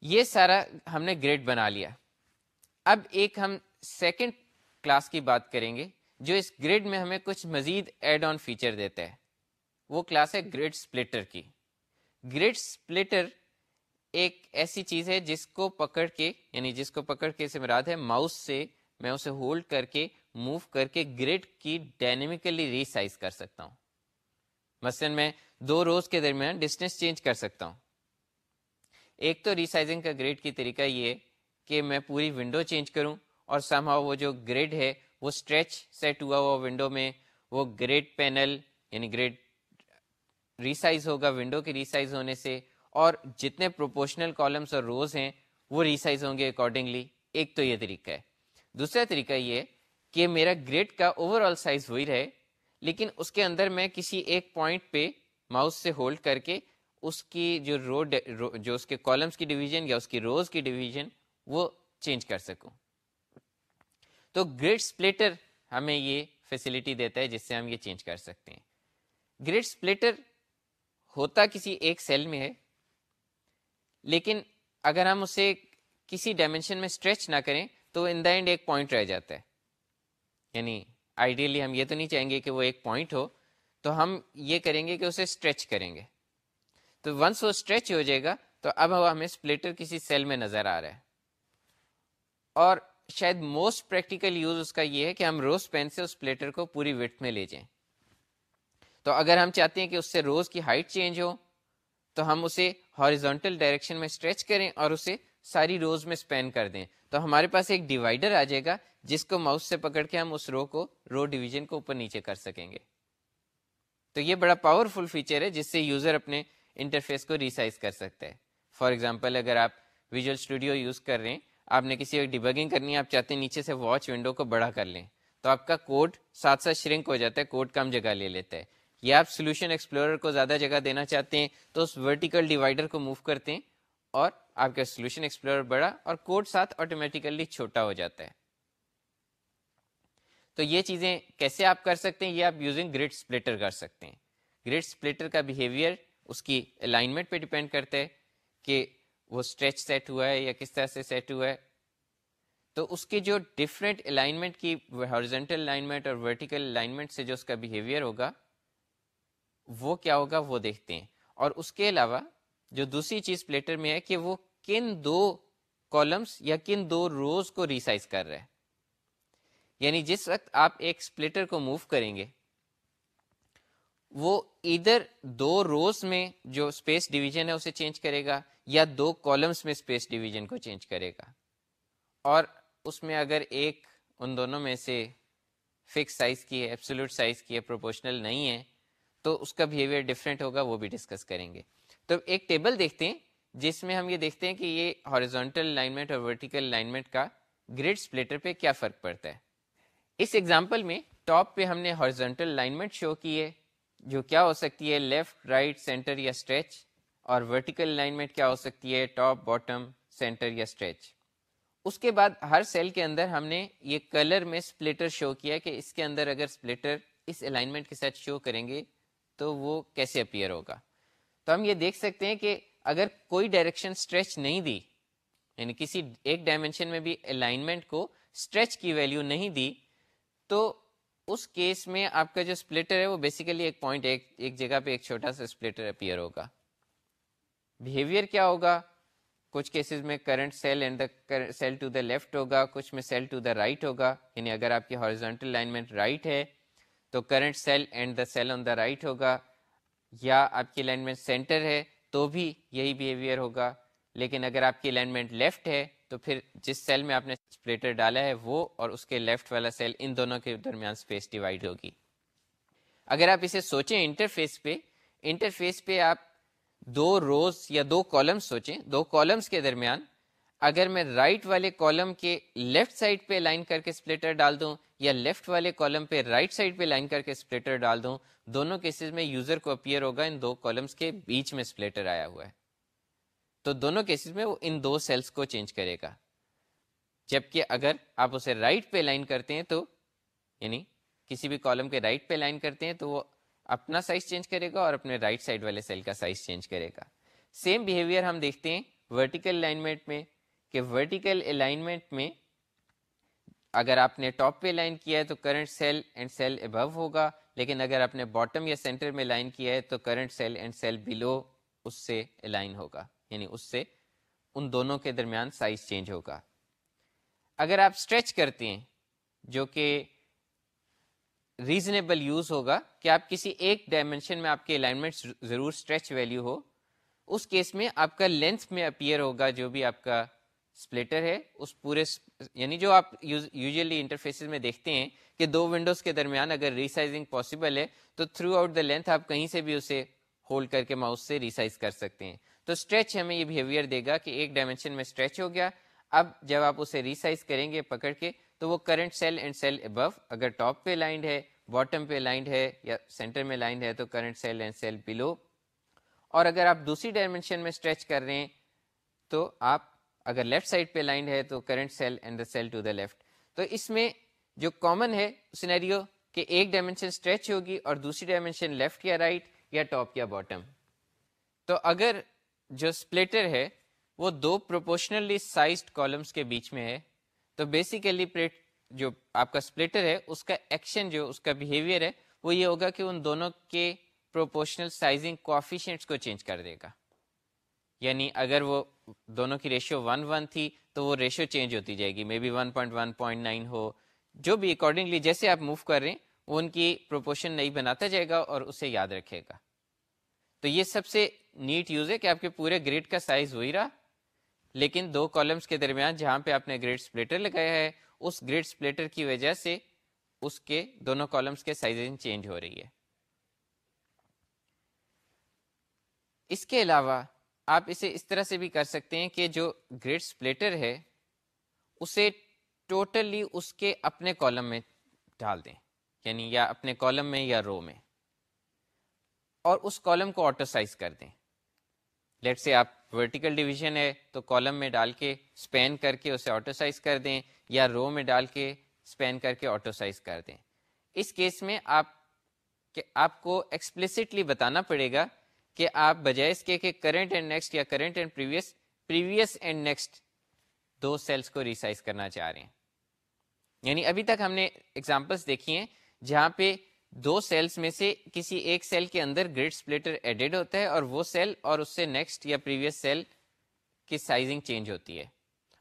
S1: یہ سارا ہم نے گریڈ بنا لیا۔ اب ایک ہم سیکنڈ کلاس کی بات کریں گے، جو اس گریڈ میں ہمیں کچھ مزید ایڈ آن فیچر دیتا ہے۔ وہ کلاس ہے گریڈ سپلٹر کی۔ گریڈ سپلٹر ایک ایسی چیز ہے جس کو پکڑ کے یعنی جس کو پکڑ کے سے مراد ہے ماؤس سے میں اسے ہولڈ کر کے موو کر کے گریڈ کی ڈائنیمیکلی ریسائز کر سکتا ہوں۔ مثلا میں دو روز کے درمیان ڈسٹینس چینج کر سکتا ہوں۔ ایک تو ریسائزنگ کا گریڈ کی طریقہ یہ کہ میں پوری ونڈو چینج کروں اور سمہا وہ جو گریڈ ہے وہ اسٹریچ سیٹ ہوا ہوا ونڈو میں وہ گریڈ پینل یعنی گریڈ ریسائز ہوگا ونڈو کے ریسائز ہونے سے اور جتنے پروپورشنل کالمس اور روز ہیں وہ ریسائز ہوں گے اکارڈنگلی ایک تو یہ طریقہ ہے۔ دوسرا طریقہ یہ کہ میرا گریڈ کا اوور آل سائز وہی رہے، لیکن اس کے اندر میں کسی ایک پوائنٹ پہ ماؤس سے ہولڈ کر کے اس کی جو رو جو اس کے کالمس کی ڈویژن یا اس کی روز کی ڈویژن وہ چینج کر سکوں۔ تو گریڈ سپلیٹر ہمیں یہ فیسلٹی دیتا ہے جس سے ہم یہ چینج کر سکتے ہیں۔ گریڈ سپلیٹر ہوتا کسی ایک سیل میں ہے، لیکن اگر ہم اسے کسی ڈائمینشن میں اسٹریچ نہ کریں تو ان دا اینڈ ایک پوائنٹ رہ جاتا ہے۔ یعنی آئیڈیلی ہم یہ تو نہیں چاہیں گے کہ وہ ایک پوائنٹ ہو، تو ہم یہ کریں گے کہ اسے اسٹریچ کریں گے۔ تو ونس وہ اسٹریچ ہو جائے گا، تو اب ہمیں اسپلٹر کسی سیل میں نظر آ رہا ہے۔ اور شاید موسٹ پریکٹیکل یوز اس کا یہ ہے کہ ہم روز پین سے اس پلیٹر کو پوری وٹ میں لے جائیں۔ تو اگر ہم چاہتے ہیں کہ اس سے روز کی ہائٹ چینج ہو، تو ہم اسے ہاریزونٹل ڈائریکشن میں اسٹریچ کریں اور اسے ساری روز میں اسپین کر دیں۔ تو ہمارے پاس ایک ڈیوائڈر آ جائے گا، جس کو ماؤس سے پکڑ کے ہم اس رو کو، رو ڈیویژن کو اوپر نیچے کر سکیں گے۔ تو یہ بڑا پاورفل فیچر ہے، جس سے یوزر اپنے انٹرفیس کو ریسائز کر سکتا ہے فار ایگزامپل اگر آپ ویژول اسٹوڈیو یوز کر رہے ہیں، آپ نے کسی ایک ڈیبگنگ کرنی ہے، آپ چاہتے ہیں نیچے سے واچ ونڈو کو بڑا کر لیں، تو آپ کا کوڈ ساتھ ساتھ شرنک ہو جاتا ہے کوڈ کم جگہ لے لیتا ہے۔ یا آپ سولوشن ایکسپلورر کو زیادہ جگہ دینا چاہتے ہیں، تو اس ورٹیکل ڈیوائڈر کو موو کرتے ہیں اور آپ کا سولوشن ایکسپلورر بڑا اور کوڈ ساتھ آٹومیٹیکلی چھوٹا ہو جاتا ہے۔ تو یہ چیزیں کیسے آپ کر سکتے ہیں؟ یہ آپ یوزنگ گریڈ سپلیٹر کر سکتے ہیں۔ گریڈ سپلیٹر کا بیہیویئر اس کی الائنمنٹ پہ ڈپینڈ کرتا ہے کہ وہ اسٹریچ سیٹ ہوا ہے یا کس طرح سے سیٹ ہوا ہے۔ تو اس کے جو ڈفرینٹ الائنمنٹ کی ہارزنٹل الائنمنٹ اور ورٹیکل الائنمنٹ سے جو اس کا بیہیویئر ہوگا، وہ کیا ہوگا؟ وہ دیکھتے ہیں۔ اور اس کے علاوہ جو دوسری چیز پلیٹر میں ہے کہ وہ کن دو کالمس یا کن دو روز کو ریسائز کر رہا ہے۔ یعنی جس وقت آپ ایک سپلیٹر کو موو کریں گے، وہ ادھر دو روز میں جو اسپیس ڈویژن ہے اسے چینج کرے گا یا دو کالمس میں اسپیس ڈویژن کو چینج کرے گا۔ اور اس میں اگر ایک ان دونوں میں سے فکس سائز کی ہے ایپسلوٹ سائز کی ہے پروپورشنل نہیں ہے، تو اس کا بیہیویئر ڈفرینٹ ہوگا، وہ بھی ڈسکس کریں گے۔ تو ایک ٹیبل دیکھتے ہیں، جس میں ہم یہ دیکھتے ہیں کہ یہ ہارزونٹل لائنمنٹ اور ورٹیکل لائنمنٹ کا گریڈ سپلیٹر پہ کیا فرق پڑتا ہے۔ اس ایگزامپل میں ٹاپ پہ ہم نے ہارزونٹل لائنمنٹ شو کی ہے، جو کیا ہو سکتی ہے لیفٹ رائٹ سینٹر یا اسٹریچ اور ورٹیکل لائنمنٹ کیا ہو سکتی ہے ٹاپ باٹم سینٹر یا اسٹریچ اس کے بعد ہر سیل کے اندر ہم نے یہ کلر میں سپلیٹر شو کیا کہ اس کے اندر اگر سپلیٹر اس الائنمنٹ کے ساتھ شو کریں گے تو وہ کیسے اپیئر ہوگا۔ تو ہم یہ دیکھ سکتے ہیں کہ اگر کوئی ڈائریکشن اسٹریچ نہیں دی یعنی کسی ایک ڈائمینشن میں بھی الائنمنٹ کو اسٹریچ کی ویلیو نہیں دی، تو اس کیس میں آپ کا جو اسپلٹر ہے وہ بیسیکلی ایک پوائنٹ ایک ایک جگہ پہ ایک چھوٹا سا اسپلٹر اپیئر ہوگا۔ بہیویئر کیا ہوگا؟ کچھ کیسز میں current cell and the cell to the left ہوگا، کچھ میں سیل ٹو دا رائٹ ہوگا۔ یعنی اگر آپ کی ہارزونٹل لائنمنٹ رائٹ ہے، تو current cell and the cell on the right ہوگا۔ یا آپ کی لائنمنٹ سینٹر ہے تو بھی یہی بیہیویئر ہوگا۔ لیکن اگر آپ کی الائنمنٹ لیفٹ ہے تو پھر جس سیل میں آپ نے اسپلیٹر ڈالا ہے وہ اور اس کے لیفٹ والا سیل ان دونوں کے درمیان اسپیس ڈیوائڈ ہوگی۔ اگر آپ اسے سوچیں انٹرفیس پہ انٹرفیس پہ آپ دو روز یا دو کالمس سوچیں۔ دو کالمس کے درمیان اگر میں رائٹ right والے کالم کے لیفٹ سائڈ پہ لائن کر کے اسپلیٹر ڈال دوں یا لیفٹ والے کالم پہ رائٹ right سائڈ پہ لائن کر کے اسپلیٹر ڈال دوں، دونوں کیسز میں یوزر کو اپیئر ہوگا، ان دو کالمس کے بیچ میں اسپلیٹر آیا ہوا ہے۔ تو دونوں کیسز میں وہ ان دو سیلس کو چینج کرے گا۔ جبکہ اگر آپ اسے رائٹ right پہ لائن کرتے ہیں تو یعنی کسی بھی کالم کے رائٹ right پہ لائن کرتے ہیں تو وہ اپنا سائز چینج کرے گا اور اپنے رائٹ سائڈ والے سیل کا سائز چینج کرے گا۔ سیم بیہیویئر ہم دیکھتے ہیں ورٹیکل الائنمنٹ میں، کہ ورٹیکل الائنمنٹ میں اگر آپ نے ٹاپ پہ لائن کیا ہے تو current cell and cell above ہوگا، لیکن اگر آپ نے باٹم یا سینٹر میں لائن کیا ہے تو current cell and cell below اس سے الائن ہوگا یعنی اس سے ان دونوں کے درمیان سائز چینج ہوگا۔ اگر آپ اسٹریچ کرتے ہیں، جو کہ ریزنیبل یوز ہوگا، کہ آپ کسی ایک ڈائمینشن میں آپ کے الائنمنٹ ضرور اسٹریچ ویلیو ہو، اس کیس میں آپ کا لینتھ میں اپیئر ہوگا، جو بھی آپ کا سپلیٹر ہے، اس پورے یعنی جو آپ یوزلی انٹرفیس میں دیکھتے ہیں کہ دو ونڈوز کے درمیان اگر ریسائزنگ پاسبل ہے، تو تھرو آؤٹ دا لینتھ آپ کہیں سے بھی اسے ہولڈ کر کے ماؤس سے ریسائز کر سکتے ہیں۔ تو اسٹریچ ہمیں یہ بہیویئر دے گا کہ ایک ڈائمینشن میں اسٹریچ ہو گیا۔ اب جب آپ اسے ریسائز کریں گے پکڑ کے، تو وہ current cell and cell above اگر ٹاپ پہ لائنڈ ہے باٹم پہ لائنڈ ہے یا سینٹر میں لائنڈ ہے، تو current cell and cell below اور اگر آپ دوسری ڈائمینشن میں اسٹریچ کر رہے ہیں، تو آپ اگر لیفٹ سائڈ پہ لائنڈ ہے تو current cell and the cell to the left. تو اس میں جو کامن ہے سینیریو کہ ایک ڈائمینشن اسٹریچ ہوگی اور دوسری ڈائمینشن لیفٹ یا رائٹ یا ٹاپ یا باٹم۔ تو اگر جو اسپلیٹر ہے وہ دو پروپورشنلی سائزڈ کالمس کے بیچ میں ہے، تو بیسیکلی جو آپ کا اسپلیٹر ہے، اس کا ایکشن جو، اس کا بیہیویئر ہے، وہ یہ ہوگا کہ ان دونوں کے پروپورشنل سائزنگ کوفیشینٹس کو چینج کر دے گا۔ یعنی اگر وہ دونوں کی ریشیو ون ون تھی تو وہ ریشیو چینج ہوتی جائے گی. Maybe one point one point nine ہو. جو بھی اکارڈنگلی جیسے آپ موو کر رہے ہیں، وہ ان کی پروپورشن نہیں بناتا جائے گا اور اسے یاد رکھے گا. تو یہ سب سے نیٹ یوز ہے کہ آپ کے پورے گریڈ کا سائز وہی رہا. لیکن دو کالمس کے درمیان جہاں پہ آپ نے گریڈ سپلیٹر لگایا ہے، اس گریڈ سپلیٹر کی وجہ سے اس کے دونوں کالمس کے سائزنگ چینج ہو رہی ہے۔ اس کے علاوہ آپ اسے اس طرح سے بھی کر سکتے ہیں کہ جو گریڈ سپلیٹر ہے، اسے ٹوٹلی اس کے اپنے کالم میں ڈال دیں یعنی یا اپنے کالم میں یا رو میں، اور اس کالم کو آٹو سائز کر دیں۔ لیٹ سے آپ ورٹیکل ڈویژن ہے تو کالم میں ڈال کے اسپین کر کے اسے آٹو سائز کر دیں، یا رو میں ڈال کے اسپین کر کے آٹو سائز کر دیں۔ اس کیس میں آپ آپ کو ایکسپلسٹلی بتانا پڑے گا کہ آپ بجائے اس کے کہ کرنٹ اینڈ نیکسٹ یا current and previous previous and next do cells کو ریسائز کرنا چاہ رہے ہیں۔ یعنی ابھی تک ہم نے ایگزامپلس دیکھی ہیں جہاں پہ دو سیلس میں سے کسی ایک سیل کے اندر گریڈ سپلیٹر ایڈیڈ ہوتا ہے اور وہ سیل اور اس سے نیکسٹ یا پریویس سیل کی سائزنگ چینج ہوتی ہے۔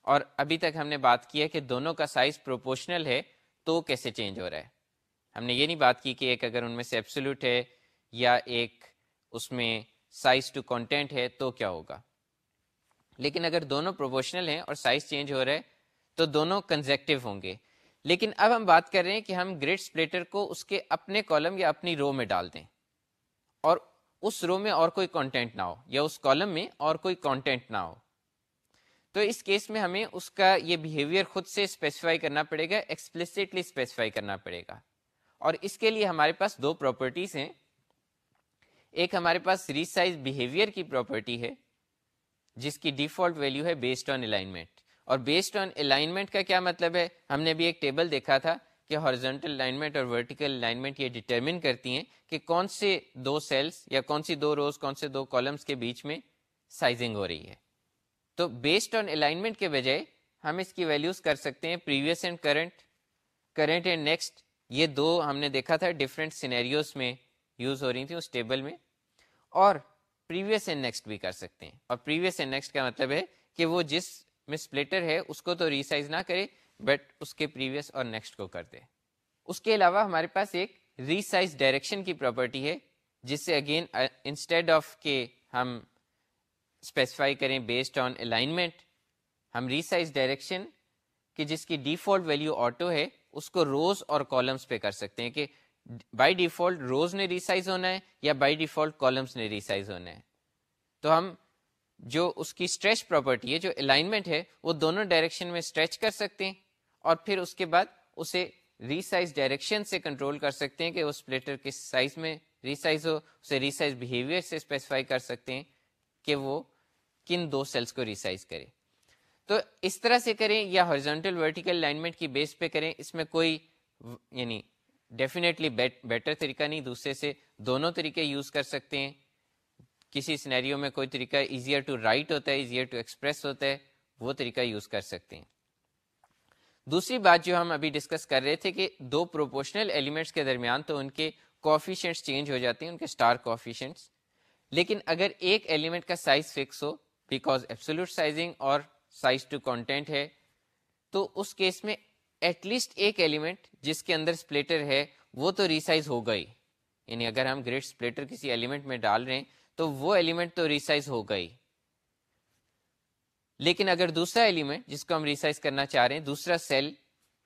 S1: اور ابھی تک ہم نے بات کی ہے کہ دونوں کا سائز پروپورشنل ہے تو کیسے چینج ہو رہا ہے۔ ہم نے یہ نہیں بات کی کہ ایک اگر ان میں سے ایپسولوٹ ہے یا ایک اس میں سائز ٹو کانٹینٹ ہے تو کیا ہوگا؟ لیکن اگر دونوں پروپورشنل ہیں اور سائز چینج ہو رہا ہے، تو دونوں کنزیکٹو ہوں گے۔ لیکن اب ہم بات کر رہے ہیں کہ ہم گریڈ سپلیٹر کو اس کے اپنے کالم یا اپنی رو میں ڈال دیں۔ اور اس رو میں اور کوئی کانٹینٹ نہ ہو، یا اس کالم میں اور کوئی کانٹینٹ نہ ہو۔ تو اس کیس میں ہمیں اس کا یہ بیہیویئر خود سے اسپیسیفائی کرنا پڑے گا ایکسپلسٹلی اسپیسیفائی کرنا پڑے گا۔ اور اس کے لیے ہمارے پاس دو پراپرٹیز ہیں۔ ایک ہمارے پاس ریسائز بیہیویئر کی پراپرٹی ہے، جس کی ڈیفالٹ ویلیو ہے بیسڈ آن الائنمنٹ اور بیسڈ آن الائنمنٹ کا کیا مطلب ہے؟ ہم نے بھی ایک ٹیبل دیکھا تھا کہ ہارزنٹل الائنمنٹ اور ورٹیکل الائنمنٹ یہ ڈیٹرمن کرتی ہیں کہ کون سے دو سیلس یا کون سی دو روز کون سے دو کالمس کے بیچ میں سائزنگ ہو رہی ہے۔ تو بیسڈ آن الائنمنٹ کے بجائے ہم اس کی ویلیوز کر سکتے ہیں previous and current current and next یہ دو ہم نے دیکھا تھا ڈفرینٹ سینیریوز میں۔ یوز ہو رہی تھیں اس ٹیبل میں اور پریویس اینڈ نیکسٹ بھی کر سکتے ہیں۔ اور پریویس اینڈ نیکسٹ کا مطلب ہے کہ وہ جس میں سپلیٹر ہے، اس کو تو ریسائز نہ کرے بٹ اس کے پریویس اور نیکسٹ کو کر دے۔ اس کے علاوہ ہمارے پاس ایک ریسائز ڈائریکشن کی پراپرٹی ہے، جس سے اگین انسٹیڈ آف کے ہم اسپیسیفائی کریں بیسڈ آن الائنمنٹ ہم ریسائز ڈائریکشن کہ جس کی ڈیفالٹ ویلیو آٹو ہے، اس کو روز اور کالمس پہ کر سکتے ہیں کہ بائی ڈیفالٹ روز نے ریسائز ہونا ہے یا بائی ڈیفالٹ کالمس نے ریسائز ہونا ہے۔ تو ہم جو اس کی اسٹریچ پراپرٹی ہے، جو الائنمنٹ ہے، وہ دونوں ڈائریکشن میں اسٹریچ کر سکتے ہیں اور پھر اس کے بعد اسے ریسائز ڈائریکشن سے کنٹرول کر سکتے ہیں کہ اس پلیٹر کس سائز میں ریسائز ہو، اسے ریسائز بیہیویئر سے اسپیسیفائی کر سکتے ہیں کہ وہ کن دو سیلس کو ریسائز کرے۔ تو اس طرح سے کریں یا ہارزونٹل ورٹیکل الائنمنٹ کی بیس پہ کریں، اس میں کوئی یعنی ڈیفینیٹلی بیٹر طریقہ نہیں، دوسرے سے دونوں طریقے یوز کر سکتے ہیں۔ کسی سنیریو میں کوئی طریقہ ایزیئر ٹو رائٹ ہوتا ہے ایزیئر ٹو ایکسپریس ہوتا ہے، وہ طریقہ یوز کر سکتے ہیں۔ دوسری بات جو ہم ابھی ڈسکس کر رہے تھے کہ دو پروپورشنل ایلیمنٹس کے درمیان تو ان کے کوفیشنٹس چینج ہو جاتے ہیں، ان کے اسٹار کوفیشنٹس لیکن اگر ایک ایلیمنٹ کا سائز فکس ہو بیکاز ایبسولوٹ سائزنگ اور سائز ٹو کانٹینٹ ہے، تو اس کیس میں ایٹ لیسٹ ایک ایلیمنٹ جس کے اندر اسپلیٹر ہے، وہ تو ریسائز ہو گئی۔ یعنی اگر ہم گریڈ اسپلیٹر کسی ایلیمنٹ میں ڈال رہے ہیں، تو وہ ایلیمنٹ تو ریسائز ہو گئی۔ لیکن اگر دوسرا ایلیمنٹ جس کو ہم ریسائز کرنا چاہ رہے ہیں، دوسرا سیل،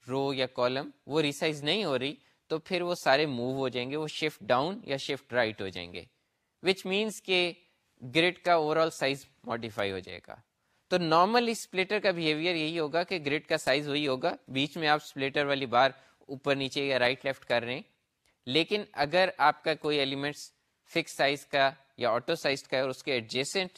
S1: رو یا کالم، وہ ریسائز نہیں ہو رہی، تو پھر وہ سارے موو ہو جائیں گے، وہ شفٹ ڈاؤن یا شفٹ رائٹ ہو جائیں گے۔ وچ مینس کہ گریڈ کا اوور آل سائز ماڈیفائی ہو جائے گا۔ تو نارمل اسپلیٹر کا بہیویئر یہی ہوگا کہ گریڈ کا سائز وہی ہوگا۔ بیچ میں آپ اسپلیٹر والی بار اوپر نیچے یا رائٹ لیفٹ کر رہے ہیں۔ لیکن اگر آپ کا کوئی ایلیمنٹس فکس سائز کا یا آٹو سائز کا ہے اور اس کے ایڈجیسنٹ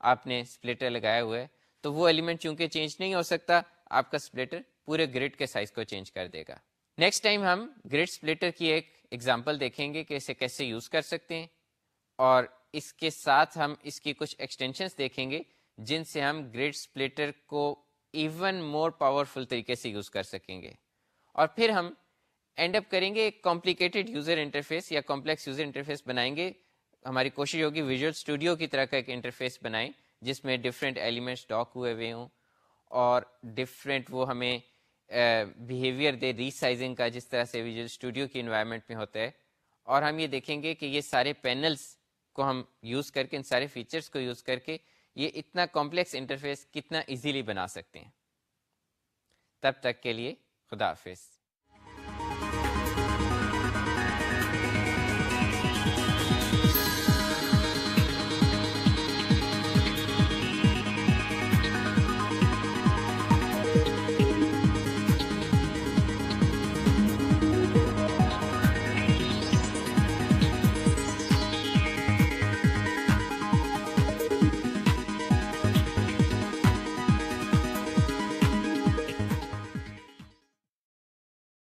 S1: آپ نے اسپلیٹر لگایا ہوا ہے، تو وہ ایلیمنٹ چونکہ چینج نہیں ہو سکتا، آپ کا اسپلیٹر پورے گریڈ کے سائز کو چینج کر دے گا۔ نیکسٹ ٹائم ہم گریڈ اسپلیٹر کی ایک ایگزامپل دیکھیں گے کہ اسے کیسے یوز کر سکتے ہیں۔ اور اس کے ساتھ ہم اس کی کچھ ایکسٹینشنس دیکھیں گے۔ جن سے ہم گریڈ سپلیٹر کو ایون مور پاورفل طریقے سے یوز کر سکیں گے۔ اور پھر ہم اینڈ اپ کریں گے ایک کمپلیکیٹڈ یوزر انٹرفیس یا کمپلیکس یوزر انٹرفیس بنائیں گے۔ ہماری کوشش ہوگی ویژول اسٹوڈیو کی طرح کا ایک انٹرفیس بنائیں، جس میں ڈفرینٹ ایلیمنٹس ڈاک ہوئے ہوئے ہوں اور ڈفرینٹ وہ ہمیں بیہیویئر دے ریسائزنگ کا جس طرح سے ویژول اسٹوڈیو کی انوائرمنٹ میں ہوتا ہے۔ اور ہم یہ دیکھیں گے کہ یہ سارے پینلس کو ہم یوز کر کے، ان سارے فیچرس کو یوز کر کے یہ اتنا کمپلیکس انٹرفیس کتنا ایزیلی بنا سکتے ہیں۔ تب تک کے لیے خدا حافظ۔